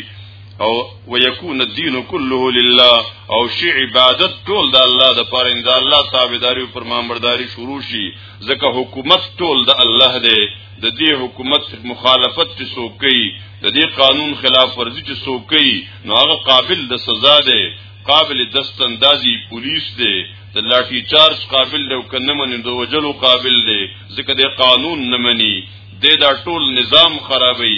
او ويكون الدين كله لله او شی عبادت ټول د الله د پاره ان د الله تابعداري او فرمانبرداري شروع شي ځکه حکومت ټول د الله دی د دې حکومت مخالفت چې څوک کوي د دې قانون خلاف ورزي چې څوک کوي نو هغه قابل د سزا دی قابل دستندازي پولیس دی د لاټي چارج قابل دی او کنه مني د وجلو قابل دی ځکه د قانون نه مني د دا ټول نظام خرابوي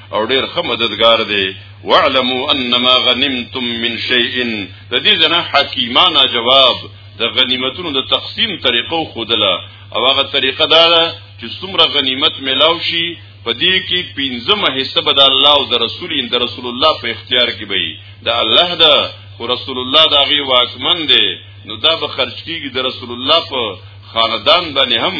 او ډیر ښه مددگار دی واعلموا انما غنمتم من شيء د دې جنا حکیمانه جواب د غنیمتونو د تقسیم طریقو خودله او هغه طریقه دا ده چې څومره غنیمت ملاو شي په دې کې پنځمه حصہ به د الله او د رسول د رسول الله په اختیار کې وي د الله دا خو رسول الله دا غي واکمن دی نو دا به خرج کیږي د رسول الله په خاندان باندې هم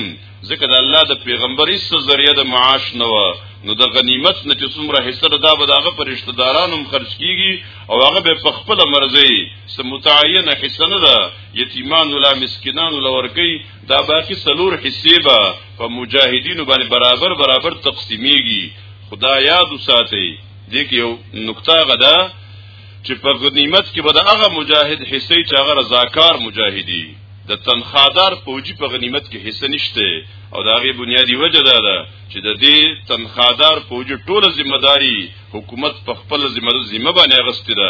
ځکه د الله د پیغمبر هیڅ ذریعہ د معاش نه و نو د غنیمت نه چې څومره حصہ ده دا به دغه پر رشتہ دارانو هم خرج کیږي او هغه به په خپل مرزي سم متعینه حصہ نه ده یتیمان ولا مسکینان ولا ورکی دا باقی سلور حصے به په مجاهدینو باندې برابر برابر تقسیمیږي خدا یاد وساتي دې کې یو نقطه غدا چې په غنیمت کې به د هغه مجاهد حصې چې هغه رضاکار مجاهدی د تنخادار پوجي په غنیمت کې حصہ نشته او دا غي بنیادی وجه دا ده چې د دې تنخادار پوجي ټوله ذمہ داری حکومت په خپل ذمہ ذمہ باندې غسته ده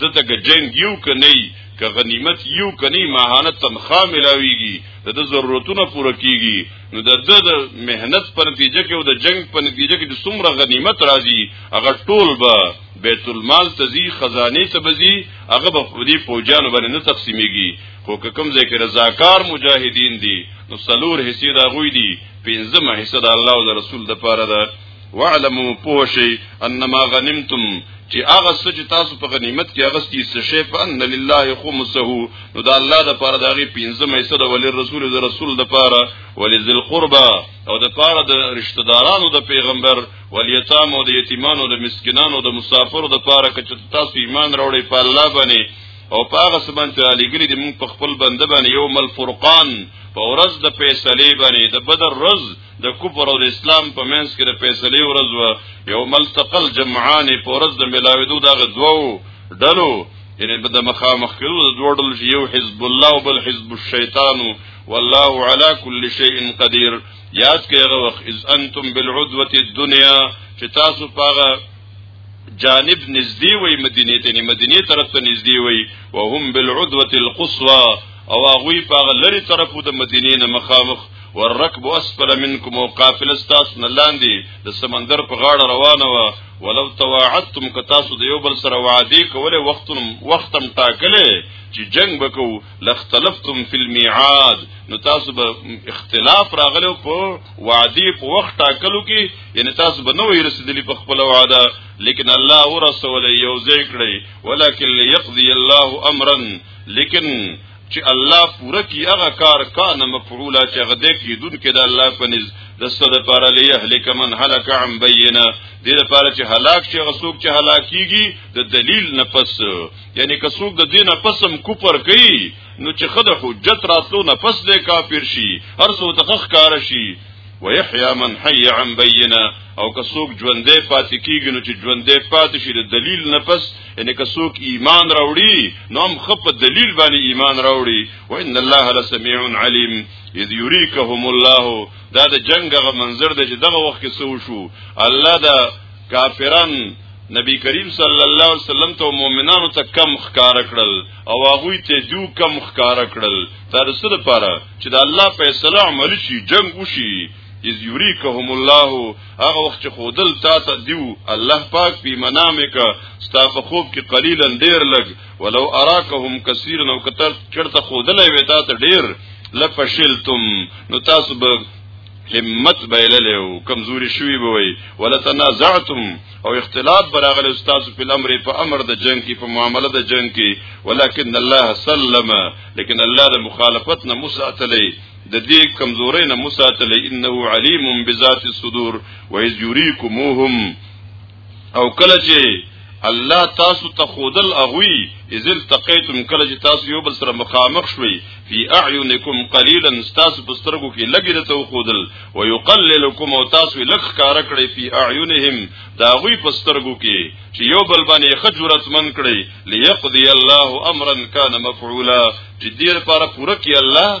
د تک جنگ یو کني که غنیمت یو کني ماهانه تنخواه ملاويږي د ضرورتونو پوره کیږي نو د د مهنت په نتیجه کې او د جنگ په نتیجه کې د څومره غنیمت راځي هغه ټول به بیت المال تزي خزانه ته بزي هغه به په دې پوجانو باندې نه تقسیميږي خو کوم ځای کې رضاکار مجاهدین دي نو سلور حصے دا غوي دي پنځمه حصہ د الله او د رسول د پاره ده واعلموا پوشي انما غنمتم چې هغه څه چې تاسو په غنیمت کې هغه ستې څه شی په ان لله خمسه نو دا الله د پاره دغه پنځمه حصہ د ولی رسول د رسول د پاره ولی ذل قربا او د پاره د رشتہ دارانو د پیغمبر ولی یتام او د یتیمانو د مسکینانو د مسافرو د پاره چې تاسو ایمان راوړی په الله باندې او په هغه سبان چې علی ګلی د موږ په خپل بنده باندې یو مل فرقان په ورځ د فیصله باندې د بدر روز د کفر او د اسلام په منځ کې د فیصله ورځ و یو مل تقل جمعان په ورځ د ملاویدو دغه دوو ډلو یعنی بده مخامخ کړو د دوه ډلو یو حزب الله او بل حزب الشیطان والله على كل شيء قدير یاد کړئ هغه وخت اذ انتم بالعدوه الدنيا چې تاسو پاغه جانب نزدې وي مدینه ته مدینه طرف ته نزدې وي وهم بالعدوه القصوى او هغه په لری طرفو د مدینه نه مخامخ والركب اسفل منكم وقافل استاس نلاندې د سمندر په غاړه روانه و ولو تواعدتم کتاسو د یو بل سره وعده کوله وختم وختم ټاکله چې جنگ وکړو لختلفتم فی المیعاد نو تاسو به اختلاف راغلو په وعده په وخت ټاکلو کې یعنی تاسو به نو رسیدلی په خپل وعده لیکن الله ورسول یو ځای کړی ولکن یقضی الله امرا لیکن چې الله پوره کی هغه کار کان مفعولا چې هغه د کیدون کې د الله په نس د څه د پاره لیهلک من هلک عن بینه د لپاره چې هلاک شي هغه څوک چې هلاکیږي د دلیل نه پس یعنی که څوک د دینه پسم کوپر کوي نو چې خدای حجت راتلو نه پس دې کافر شي هر څو ته خخ کار شي ويحيى من حي عن بينه او که څوک ژوندې پاتې کیږي نو چې ژوندې پاتې شي د دلیل نه پس یعنی که څوک ایمان راوړي نو هم خپ دلیل باندې ایمان راوړي وان الله لسميع عليم اذ يريكهم الله دا د جنگ غ منظر د چې دغه وخت کې سو شو الله دا کافرن نبی کریم صلی الله علیه وسلم ته مؤمنانو ته کم خکار کړل او هغه ته جو کم خکار کړل تر څه لپاره چې د الله فیصله عمل شي جنگ وشي اذ یریکهم الله هغه وخت خودل تا ته دیو الله پاک په منامک ستا په خوب کې قلیلا ډیر لګ ولو اراکهم کثیرا او کتر چرته خودل وی تا ته ډیر لفشلتم نو تاسو به همت بایللې او کمزوري شوی به وي ولتنازعتم او اختلاف براغله استاد په امر په امر د جنگ کې په معاملې د جنگ کې ولکن الله سلم لیکن الله د مخالفت نه مساتلې د دې کمزوري نه مساتلې انه علیم بذات الصدور و یذ یریکموهم او کله چې الله تاسو ته خودل اغوي ازل تقیتم کله چې تاسو یو بل سره مخامخ شوي فی اعینکم قلیلا تاسو په سترګو کې لګی د تو خودل او یقللکم او تاسو لک کار کړی فی اعینهم دا غوی په سترګو کې چې یو بل باندې خجرت من کړی لیقضی الله امرا کان مفعولا چې دې لپاره پوره کې الله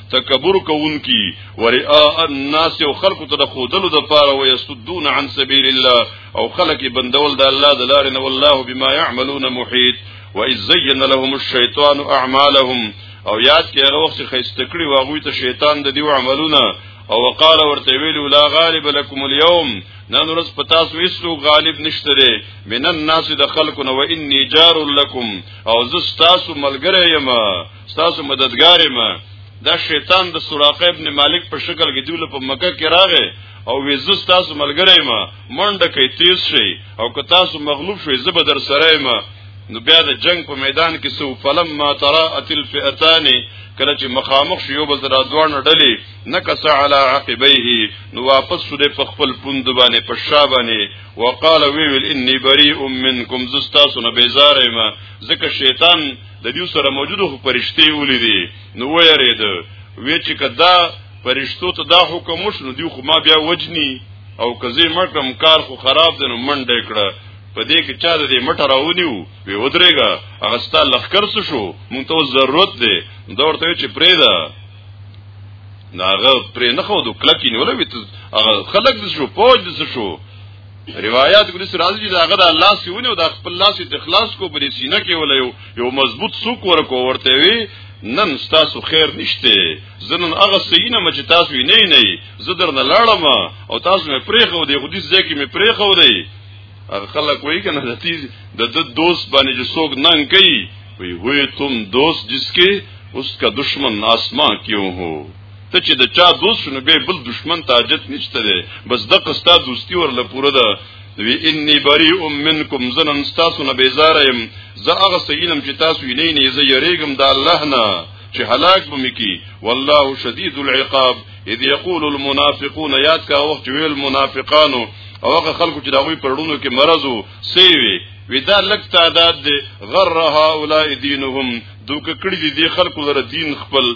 تکبر کوونکی ورئاء الناس او خلق ته د خودلو د پاره و یسدون عن سبیل الله او خلق بندول د الله د لارې نه والله بما يعملون محيط واذ زين لهم الشيطان اعمالهم او یاد کې هغه وخت خسته کړی واغوي ته شیطان د دیو عملونه او وقال ورته ویلو لا غالب لكم اليوم نن ورځ په تاسو هیڅو غالب نشته دی من الناس د خلقنا واني جار لكم او زه تاسو ملګری یم تاسو مددګار ما دا شیطان د سراقه ابن مالک په شکل کې دیول په مکه کې راغی او ویزو تاسو ملګری ما منډه کوي تیز شي او که تاسو مغلوب شوي زبر در سره ما نو بیا د جنگ په میدان کې سو فلم ما ترى اتل فئتان کله چې مخامخ شو بل تر دوان ډلې نکس علی عقبیه نو واپس شو په خپل پوند باندې په شابانه وقال وی ویل انی بری منکم زستا سن بیزاره ما ځکه شیطان د دې سره موجودو فرشتي ولیدي نو ویریده وی چې کدا فرشتو ته دا حکم وشنو دی خو ما بیا وجنی او کزی مکم کار خو خراب دی نو منډه کړه په دې کې چا دې مټه راونیو وی ودرېګا هغه ستاسو لخر څه شو مونږ ته ضرورت دی دا ورته چې پرېدا ناغه پرې نه خو د کلکی نیولې هغه خلک دې شو پوج دې شو روایت ګری سره راځي دا غدا الله سیونه دا خپل لاس د اخلاص کو بری سینه کې ولې یو یو مضبوط سوک ورکو ورته وی نن تاسو خیر نشته زنن هغه سینه مچ تاسو نه نه زدر نه لاړم او تاسو مې پرېخو دی خو دې ځکه مې پرېخو دی خلک وایي کنه د تیز د دوست باندې چې څوک ننګ کوي وی وی تم دوست جس کې اس کا دشمن آسمان کیوں ہو ته چې د چا دوست شنو به بل دشمن ته حاجت نشته دی بس د قستا دوستی ورله پوره ده وی انی بریء منکم زنن تاسو نه بیزار یم زه هغه سینم چې تاسو یې نه نه زه یریګم د الله نه چې هلاک بمکی والله شدید العقاب اذ یقول المنافقون یاد کا وخت ویل منافقانو او هغه خلکو چې داوی پرړونو کې مرزو سی وی ودا لک تعداد غر هؤلاء دینهم دوک کړي دي خلکو لره دین خپل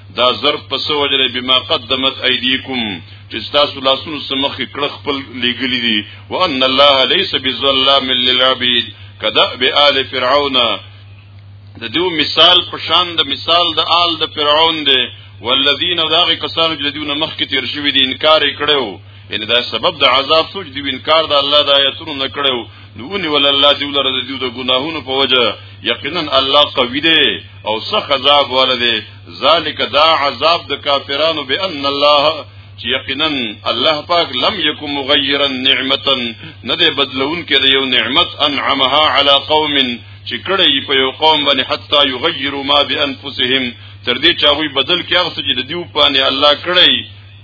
دا ظرف په سو وجره بما قدمت ايديكم چې تاسو لاسونو سمخ کړه خپل لګلې دي وان الله ليس بظلام للعبيد کدا به آل فرعون د دیو مثال په شان د مثال د آل د فرعون دی والذین داغه کسانو چې دیونه مخ کې تیر شوی دي انکار کړو ان دا سبب د عذاب سوچ دی انکار د الله د آیاتونو نه کړو نونی ول الله دی ولر د دې د ګناهونو په وجه یقینا الله قوی دی او سخت عذاب ولده ذالک دا عذاب د کافرانو بان الله چې یقینا الله پاک لم یکم مغیرا نعمتا نه دی بدلون کې یو نعمت انعمها علی قوم چې کړه یې په یو قوم باندې حتا یغیروا ما بانفسهم تر دې چې هغه بدل کې هغه چې د دیو پانه الله کړی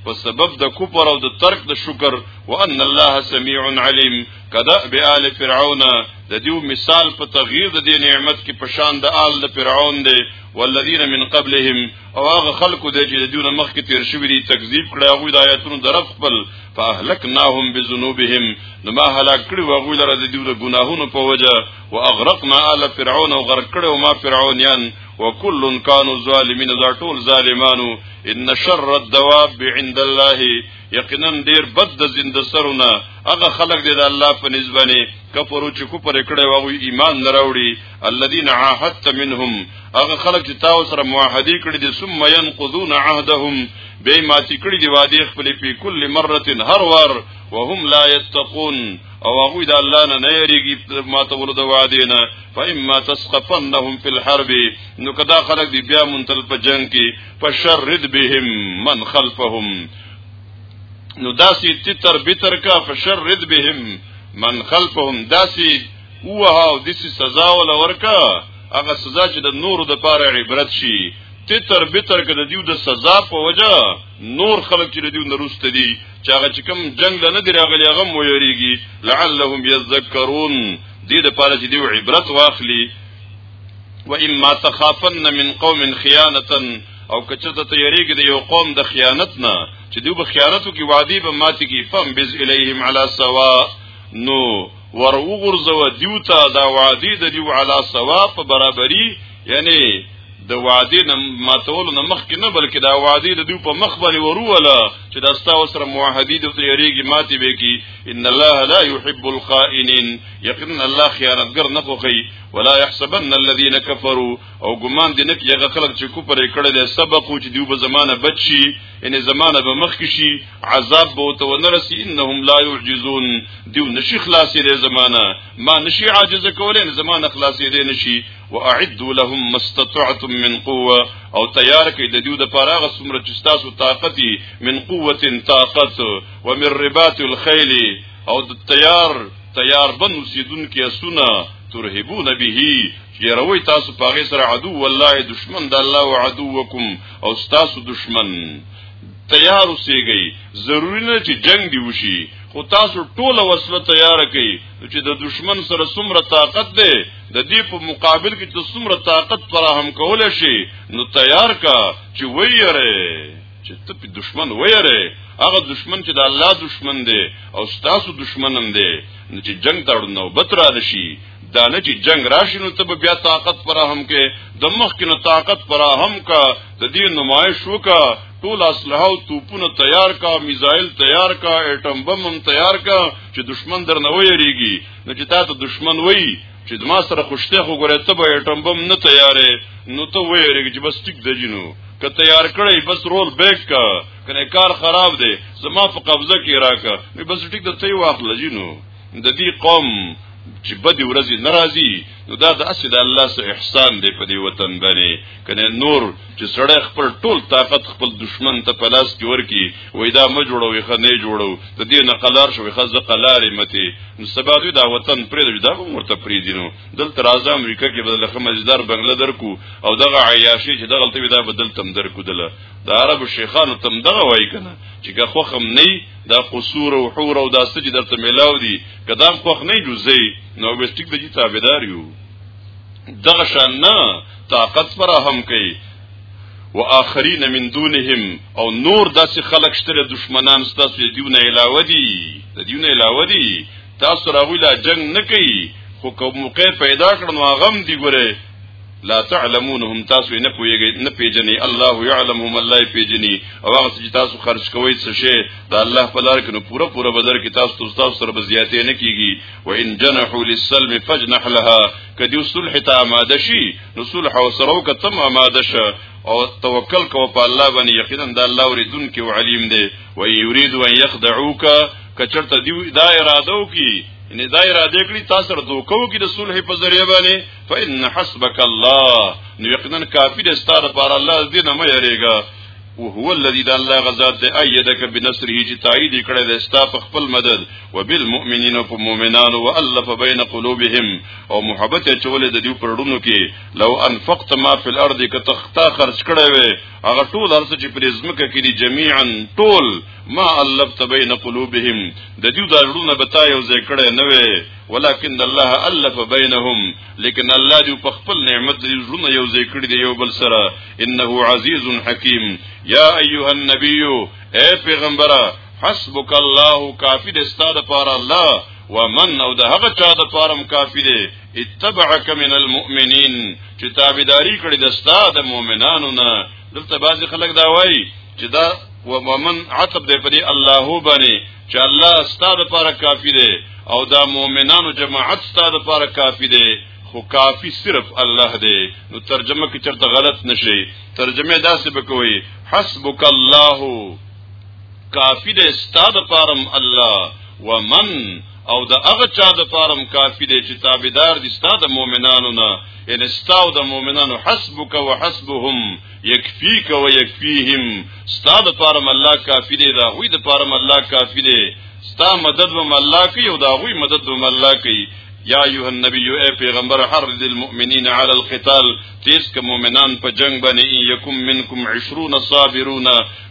په سبب د کفر او د ترک د شکر وان الله سميع عليم کدا بآل فرعون د دیو مثال په تغییر د دې نعمت کې په شان د آل د فرعون دی والذین من قبلهم او هغه خلکو دی چې د دیو نه مخکې تیر شوی دی تکذیب کړی هغه د آیاتونو درف خپل فاهلکناهم بذنوبهم نو ما هلاک کړی هغه لره د دیو د ګناهونو په وجه واغرقنا آل فرعون او غرق کړو ما فرعونیان وکل کانوا ظالمین دا ټول ظالمانو ان شر الدواب عند الله یقینا ډیر بد د زنده سرونه هغه خلق دی د الله په نسبانه کفرو چې کو پر کړه او ایمان نه راوړي الذين عاهدت منهم هغه خلق چې تاسو سره معاهده کړی دي ثم ينقضون عهدهم به ماتې کړی دی وعده خپل په کل مره هر وار وهم لا يتقون او هغه د الله نه نه یریږي ما ته ولود وعده نه فإما تسقفنهم في الحرب نو کدا خلق دی بیا منتل په جنگ کې فشرد بهم من خلفهم نو داسې تتر بتر کا فشرد بهم من خلفهم داسې وه او دسی سزا ول ورکا هغه سزا چې د نور د پاره عبرت شي تتر بتر کده دیو د سزا په وجه نور خلک چې دیو نروست دي چې هغه چې کوم جنگ له نه دی راغلی هغه مو یریږي لعلهم یذکرون دې د پاره چې دی عبرت واخلي و اما تخافن من قوم خیانه او کچته ته یریږي د یو قوم د خیانت نه چې دوی به خیانتو کې وادي به ماتي کې فم بز الیهم علی سوا نو ور وګرځو دیوتا دا وادي د دیو علی سوا په برابرۍ یعنی د وعده نه ماتول نه مخ کې نه بلکې دا وعده د دوی په مخ باندې وروله چې دا ستا سره معاهدي د تیاریږي ماتي به کی ان الله لا يحب الخائنين یقینا الله خیانتګر نه خوخي ولا يحسبن الذين كفروا او ګمان دي نه کیږي خلک چې کو پرې کړه دي سبق چې دوی په زمانه بچي ان زمانه به مخ کې شي عذاب به تو نه رسي انهم لا يعجزون دوی نشي خلاصي دي زمانه ما نشي عاجز کولای زمانه خلاصي دي نشي واعدوا لهم ما استطعتم من قوه او تیار کړئ د دیو د پاراغه سمره چې تاسو طاقت من قوه طاقت ومن رباط الخيل او د تیار تیار بن وسیدون کې اسونه ترهبون به يروي تاسو پاغه سره عدو والله دشمن د الله او عدوکم او تاسو دشمن تیار اوسېږئ ضروری نه چې جنگ دی وشي خو تاسو ټوله وسله تیار کړئ نو چې د دشمن سره څومره طاقت دی د دې په مقابل کې چې څومره طاقت فراهم کول شي نو تیار کا چې ویره چې ته په دشمن ویره هغه دشمن چې د الله دشمن دی او ستاسو دشمن هم دی نو چې جنگ ته نو بترا شي دا نه چې جنگ راشي نو ته بیا طاقت فراهم کې د مخ کې نو طاقت فراهم کا د دې نمایش وکا ټول اسلحه او توپونه تیار کا میزایل تیار کا اټم بم هم تیار کا چې دشمن درنه ویریږي نو چې تاسو دشمن وای چې ما سره خوشته خو ګره ته به اټم بم نه تیارې نو ته ویریږي چې بس ټیک د جنو که تیار کړی بس رول بیک کا کنه کار خراب دی زما په قبضه کې راکا نو بس ټیک د تی واخل جنو د دې قوم چې بدی ورځي ناراضي نو دا د اصل الله سه احسان دی په دې وطن باندې کنه نور چې سړی خپل ټول طاقت خپل دشمن ته پلاس کې ورکی وای دا ما جوړو وي خنه جوړو ته دې نه قلار شو خز قلارې متي نو سبا دوی دا وطن پرې دوی دا مرته پرې دینو دلته راځه امریکا کې بدل خمزدار بنگله درکو او دغه عیاشي چې دغه ته دا بدل تم درکو دله د عرب شیخانو تم دغه وای کنه چې که خو خم نه دا قصور او حور او دا سجد درته ملاو دي کدام خو نه جوزي نو وستیک د جی تابعدار یو دغه شان نه طاقت فراهم کوي واخرین من دونهم او نور داسې خلک شته دشمنان ستاسو دیونه علاوه دي د دیونه علاوه دي تاسو راغوی لا جنگ نه کوي خو کوم موقع پیدا کړن واغم دی ګوره لا تعلمونهم تاسو نه پویږئ نه پیژني الله يعلمهم الله پیژني او هغه چې تاسو خرج کوئ څه شي دا الله په لار کې نو پوره پوره بدر کې تاسو تاسو سره بزیاتې نه کیږي وان جنحوا للسلم فجنح لها کدی صلح ته آماده شي نو صلح او سره وکتم آماده شه او توکل کو په الله باندې یقینا د الله اوریدون کې او علیم دی و یرید ان یخدعوک کچرته دی دا اراده وکي ان دا اراده کړی تاسو سره دوکو کې د صلح په ذریعہ باندې فإن حسبک الله نو یقینا کافی د ستاره پر الله دې نه مې یریږي وهو الذي د الله غزاد د ايدک بنصره چې تایید کړی د ستا په خپل مدد وبالمؤمنین او په مؤمنانو والف بین قلوبهم او محبت چولې د دې پرړونو کې لو انفقت ما فی الارض کتختا خرج کړی وي هغه ټول ارزه چې پر زمکه کې دي جميعا ټول ما الفت بین قلوبهم د دې د اړونو به تا یو ځای کړی نه وي ولكن الله الف بينهم لیکن الله دې په خپل نعمت دې ژوند یو ځای کړی دی یو بل سره انه عزیز حکیم یا ایها النبی اے پیغمبره حسبک الله کافی د استاد پر الله ومن او د هغه چا د پارم کافی دی اتبعک من المؤمنین چې تابعداری کړی د استاد مؤمنانو نه دلته بعضی خلک دا وایي چې دا ومن عتب دی په دې الله باندې چې الله استاد پر کافی دی او دا مؤمنانو جماعت استاد پر کافی دی خو کافی صرف الله دی نو ترجمه کې چرته غلط نشي ترجمه داسې بکوي حسبک الله کافی دی ستاد پارم الله ومن او د هغه چا د پارم کافی دی چې تابعدار دي ستاد مؤمنانو نه ان استاو د مؤمنانو حسبک وحسبهم یکفیک و یکفیهم ستا د پارم الله کافی دی دا غوی د پارم الله کافی دی ستا مدد و ملاکی او دا غوی مدد و ملاکی یا ایها النبی ای پیغمبر حرد المؤمنین علی القتال تیز ک مؤمنان په جنگ باندې یکم منکم 20 صابرون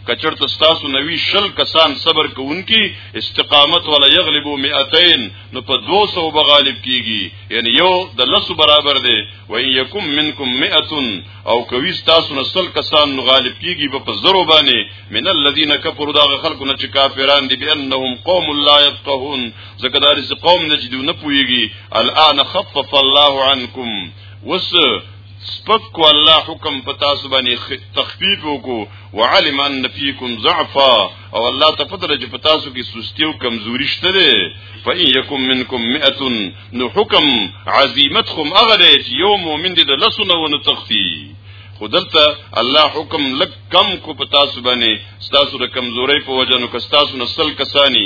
کچرت تاسو نوی شل کسان صبر کوونکی استقامت ولا یغلبو 200 نو په 200 بغالب کیږي یعنی یو د لس برابر دی و ان یکم منکم 100 او کوي تاسو نه سل کسان نو غالب کیږي په زرو باندې من الذين كفروا دا خلکو نه چې کافران دي بانهم قوم لا يفقهون ځکه دا رزق قوم نه چې دوی نه پويږي الان خفف الله عنكم وس سپک کو الله حکم پتا سبانی تخفیف کو وعلم ان فیکم ضعفا او الله ته پدره چې پتا سو کې سستی او کمزوري شته ده فإن يكن منكم 100 نو حکم عزیمتکم اغره چې یو مؤمن دې د لسونه ونه تخفی خودلته الله حکم لک کم کو پتا سبانی ستاسو د کمزوري په وجه نو کستاسو نسل کسانی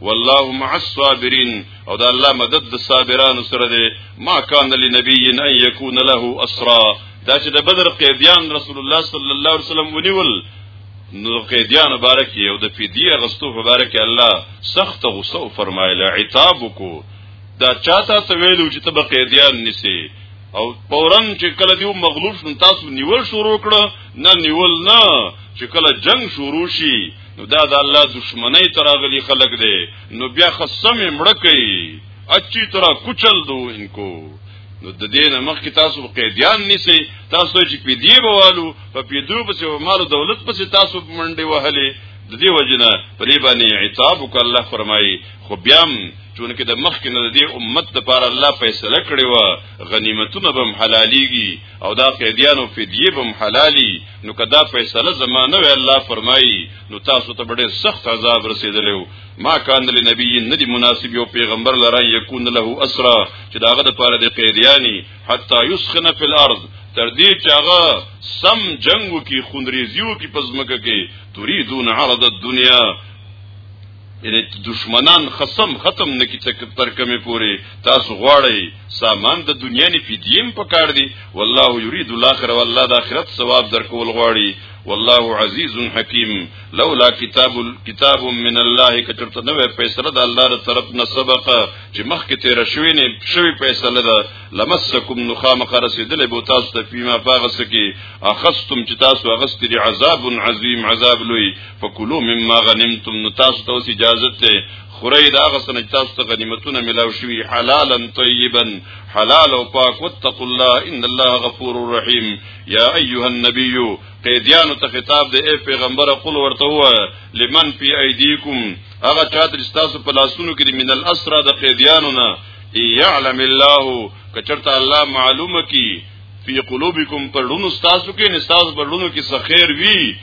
والله مع الصابرين او دا الله مدد د صابرانو سره دی ما کان لنبی ان یکون له اسرا دا چې د بدر قیدیان رسول الله صلی الله علیه وسلم ونیول نو قیدیان مبارک یو د فدیه غستو مبارک الله سخت غصه فرمایله عتاب کو دا چاته ته ویلو چې تب قیدیان نسی او پورن چې کله دیو مغلوب شون تاسو نیول شروع کړه نه نیول نه چې کله جنگ شروع شي نو دا د الله دشمنی تراغلی خلق دی نو بیا خصم مړکی اچھی طرح کچل دو ان کو نو د دین مخ کی تاسو قیدیان نیسی تاسو چې پی دی بوالو په پی درو پسې مال دولت پسې تاسو منډي وهلې د دې وجنه په دې باندې عتاب وک الله فرمایي خو بیا چونکه د مخ کې نه د دې امت لپاره الله فیصله کړې و غنیمتونه به حلاليږي او دا قیدیانو فدیه بم حلالي نو کدا فیصله زمانه وی الله فرمایي نو تاسو ته ډېر سخت عذاب رسیدلو ما کان لنبی ندی مناسب یو پیغمبر لره یکون له اسرا چې داغه د پاره د قیدیانی حتا یسخن فی الارض تر دې چې هغه سم جنگو کې خوندریزیو کې پزمکه کې تريدون عرض الدنيا یعنی دشمنان خصم ختم نکی تر کمی پوری تاسو غواړی سامان د دنیا نه پیدیم پکار دی والله یرید الاخره والله د اخرت ثواب درکول غواړي والله عزیز حکیم لولا کتاب کتاب من الله کچرته نو فیصله د الله تر طرف نه سبق چې مخکې تیر شوی نه شوی فیصله ده لمسکم نخام قرسدل بو تاسو ته فيما فاغس کی اخستم چې تاسو غستری عذاب عظیم عذاب لوی فکلوا مما غنمتم نو تاسو ته اجازه ته خوري دا غسن تاسو ته غنیمتونه ملاو شوي حلالا طیبا حلال او پاک واتقوا الله ان الله غفور رحیم یا ایها النبی قیدیانو ته خطاب دی اے پیغمبر قل ورته هو لمن فی ایدیکم هغه چاته چې تاسو په لاسونو کې من الاسرا د قیدیانو نه یعلم الله کچرته الله معلومه کی فی قلوبکم پرونو تاسو کې نستاز پرونو کې سخیر وی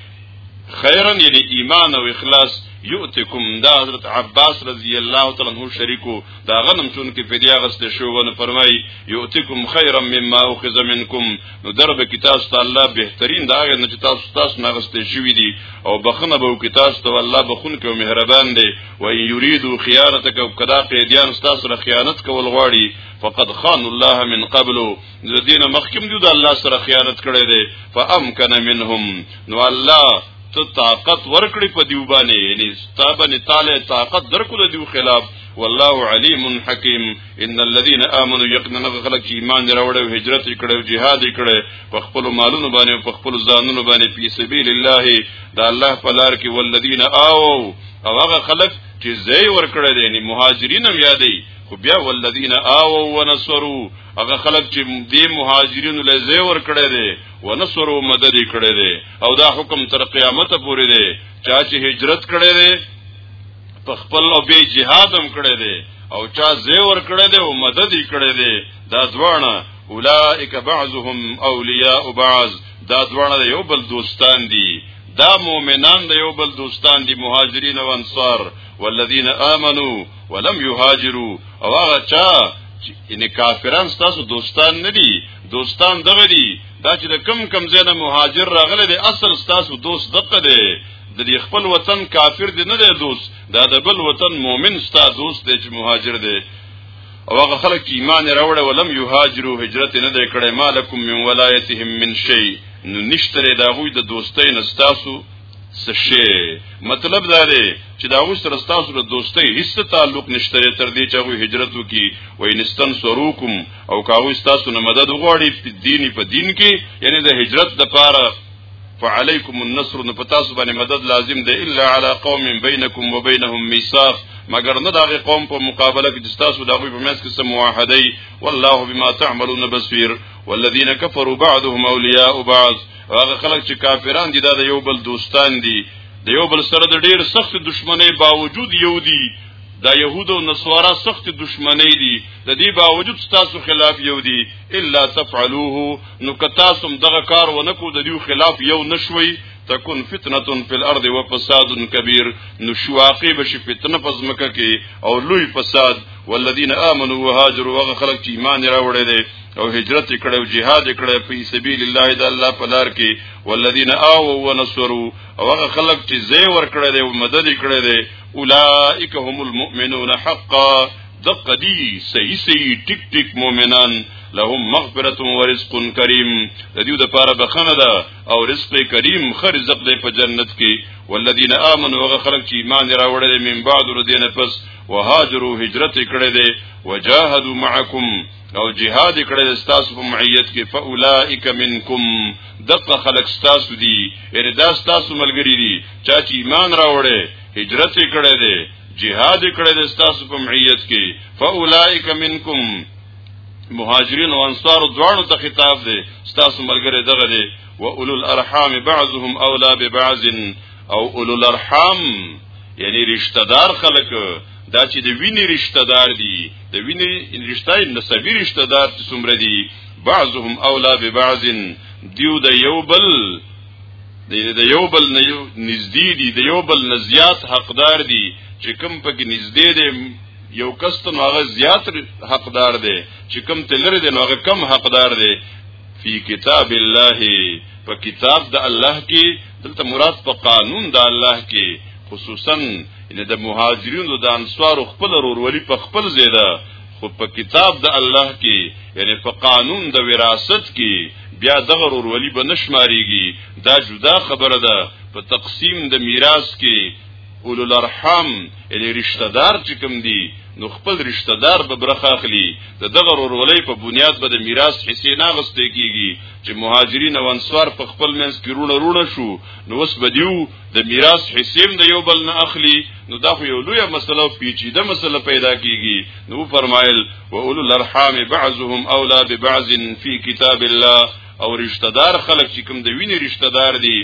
خیرن یعنی ایمان او اخلاص یؤتکم دا حضرت عباس رضی الله تعالی عنہ شریکو دا غنم چون کې پیدا غست شو ونه فرمای یؤتکم خیرا مما اخذ منکم نو درب کتاب ست الله بهترین دا غنه چې تاسو تاسو نه غست شوې دي او بخنه به کتاب ست الله بخون کې مهربان دی و ان یریدو خیانتک او کدا پیدیان تاسو سره خیانت کول غواړي فقد خان الله من قبل زدین مخکم جو د الله سره خیانت کړی دی فامکن منهم نو الله ته طاقت ورکړي په دیو باندې یعنی ستابنه تعالی طاقت درکو د دیو خلاف والله علیم حکیم ان الذين امنوا يقنن خلق ایمان راوړ او هجرت کړو jihad کړو په خپل مالونو باندې په خپل ځانونو باندې په سبیل الله دا الله په لار کې والذین آو او هغه خلق چې زې ور کړی دي یعنی مهاجرین هم یادې خو بیا والذین آووا ونصروا هغه خلک چې دې مهاجرینو له زی ور کړی دی ونصروا مدد کړی دی او دا حکم تر قیامت پورې دی چا چې هجرت کړی دی په خپل او به جهاد هم کړی دی او چا زی ور کړی دی او مدد کړی دی دا ځوانه اولائک بعضهم اولیاء بعض دا ځوانه یو بل دوستان دي دا مؤمنان د یو بل دوستان دي مهاجرین او انصار والذین آمنو ولم یهاجروا او هغه چا ان کافران ستاسو دوستان نه دي دوستان دغه دي دا چې د کم کم زنه مهاجر راغله دي اصل ستاسو دوست دغه دي د دې خپل وطن کافر دي نه دی دوست دا د بل وطن مؤمن ستاسو دوست دی چې مهاجر دی او هغه خلک چې ایمان راوړل ولم یهاجروا هجرت نه دی کړی مالکم من ولایتهم من شی نو نشتره دا غوی د دوستۍ نستاسو سشي مطلب دا دی چې دا اوس سره تاسو له دوستۍ هیڅ تعلق نشته تر دې چې هغه هجرت وکي و انستن سروکم او کاوي تاسو نه مدد غواړي په دین په دین کې یعنی د هجرت د پاره فعليكم النصر نو پتا سو باندې مدد لازم دی الا على قوم بينكم وبينهم ميثاق مگر نه دغه قوم په مقابله کې چې تاسو دغه په منځ کې سم موحدي والله بما تعملون بصير والذين كفروا بعضهم اولياء بعض هغه خلک چې کافران دي دا د یو بل دوستان دي د یو بل سره د ډیر سخت دشمنی باوجود یو دي دا يهود او نصارا سخت دشمنی دي د دې باوجود تاسو خلاف یو دي الا تفعلوه نو که تاسو دغه کار ونکو د دې خلاف یو نشوي تکون فتنه فی الارض و فساد کبیر نو شو عاقب شي فتنه پزمکه کې او لوی فساد والذین آمنوا وهاجروا وغخلق چې ایمان راوړل دي او هجرت کړه او jihad کړه په سبیل الله د الله په لار کې والذین آووا ونصروا او هغه خلک چې زې ور کړل او مدد کړل دي اولئک هم المؤمنون حقا دقه دي صحیح صحیح ټیک ټیک مؤمنان لهم مغفرت و رزق کریم د دې لپاره بخنه ده او رزق کریم خر رزق دی په جنت کې والذین آمنوا هغه خلک چې ایمان راوړل من بعد ردینه پس وهاجروا هجرت کړه دي وجاهدوا معکم او جهاد کړه تاسو په معیت کې فاولائک منکم دغه خلق تاسو دي اردا تاسو ملګری دي چا چې ایمان راوړې هجرت کړه دې جهاد کړه تاسو په معیت کې فاولائک منکم مهاجرین او انصار دواړو ته خطاب دی تاسو ملګری دغه دی و اولو الارحام بعضهم اولا ببعض او اولو الارحام یعنی رشتہ دار خلک دا چې د وینې رشتہ دار دي د وینې رشتہ نسبی رشتہ دار چې څومره دي بعضهم اولا ببعض دیو د یو بل د یو بل نه یو نږدې دي د یو بل نه زیات حقدار دي چې کم پکې نږدې دي یو کس ته هغه زیات حقدار دی چې کم ته لري دی هغه کم حقدار دی فی کتاب الله په کتاب د الله کې دلته مراد په قانون د الله کې خصوصا ان د مهاجرینو د انصارو خپل ورولي په خپل زیاده خو په کتاب د الله کې یعنی په قانون د وراثت کې بیا دغه ورولي به نشماريږي دا جدا خبره ده په تقسیم د میراث کې اولو الارحام یعنی رشتہ دار چې کوم دي نو خپل رشتہ دار به برخه اخلي د دغه ورولې په بنیاد به د میراث حصے نه غستې کیږي چې مهاجرین او انصار په خپل منځ کې رونه رونه شو نو اوس به دیو د میراث حصے د یو بل نه اخلي نو دا خو یو لوی مسله او پیچیده مسله پیدا کیږي نو فرمایل و اولو الارحام بعضهم اولا ببعض فی کتاب الله او رشتہ دار خلک چې کوم د وینې رشتہ دار دي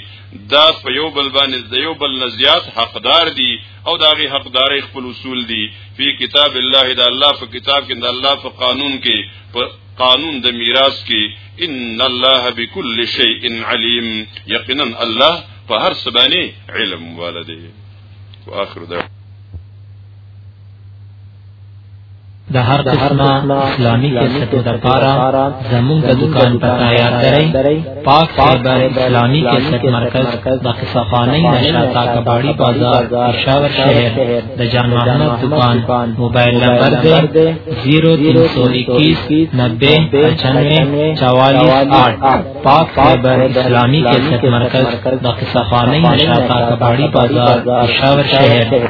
دا په یو بل باندې د یو بل نزیات حقدار دي او دا غي حقداري خپل اصول دي په کتاب الله دا الله په کتاب کې دا الله په قانون کې په قانون د میراث کې ان الله بكل شيء عليم یقینا الله په هر څه باندې علم والده واخر دعوه د هر قسمه اسلامي کیسټو د پارا زموږ د دکان په تیار درې پاک سایبر اسلامي کیسټ مرکز د قصفانه نشاتا کباړي بازار پېښور شهر د جان محمد دکان موبایل نمبر دی 0321 90 95 44 8 پاک خیبر اسلامی کیسټ مرکز د قصه خانه نشه پاک باړی بازار پېښور شهر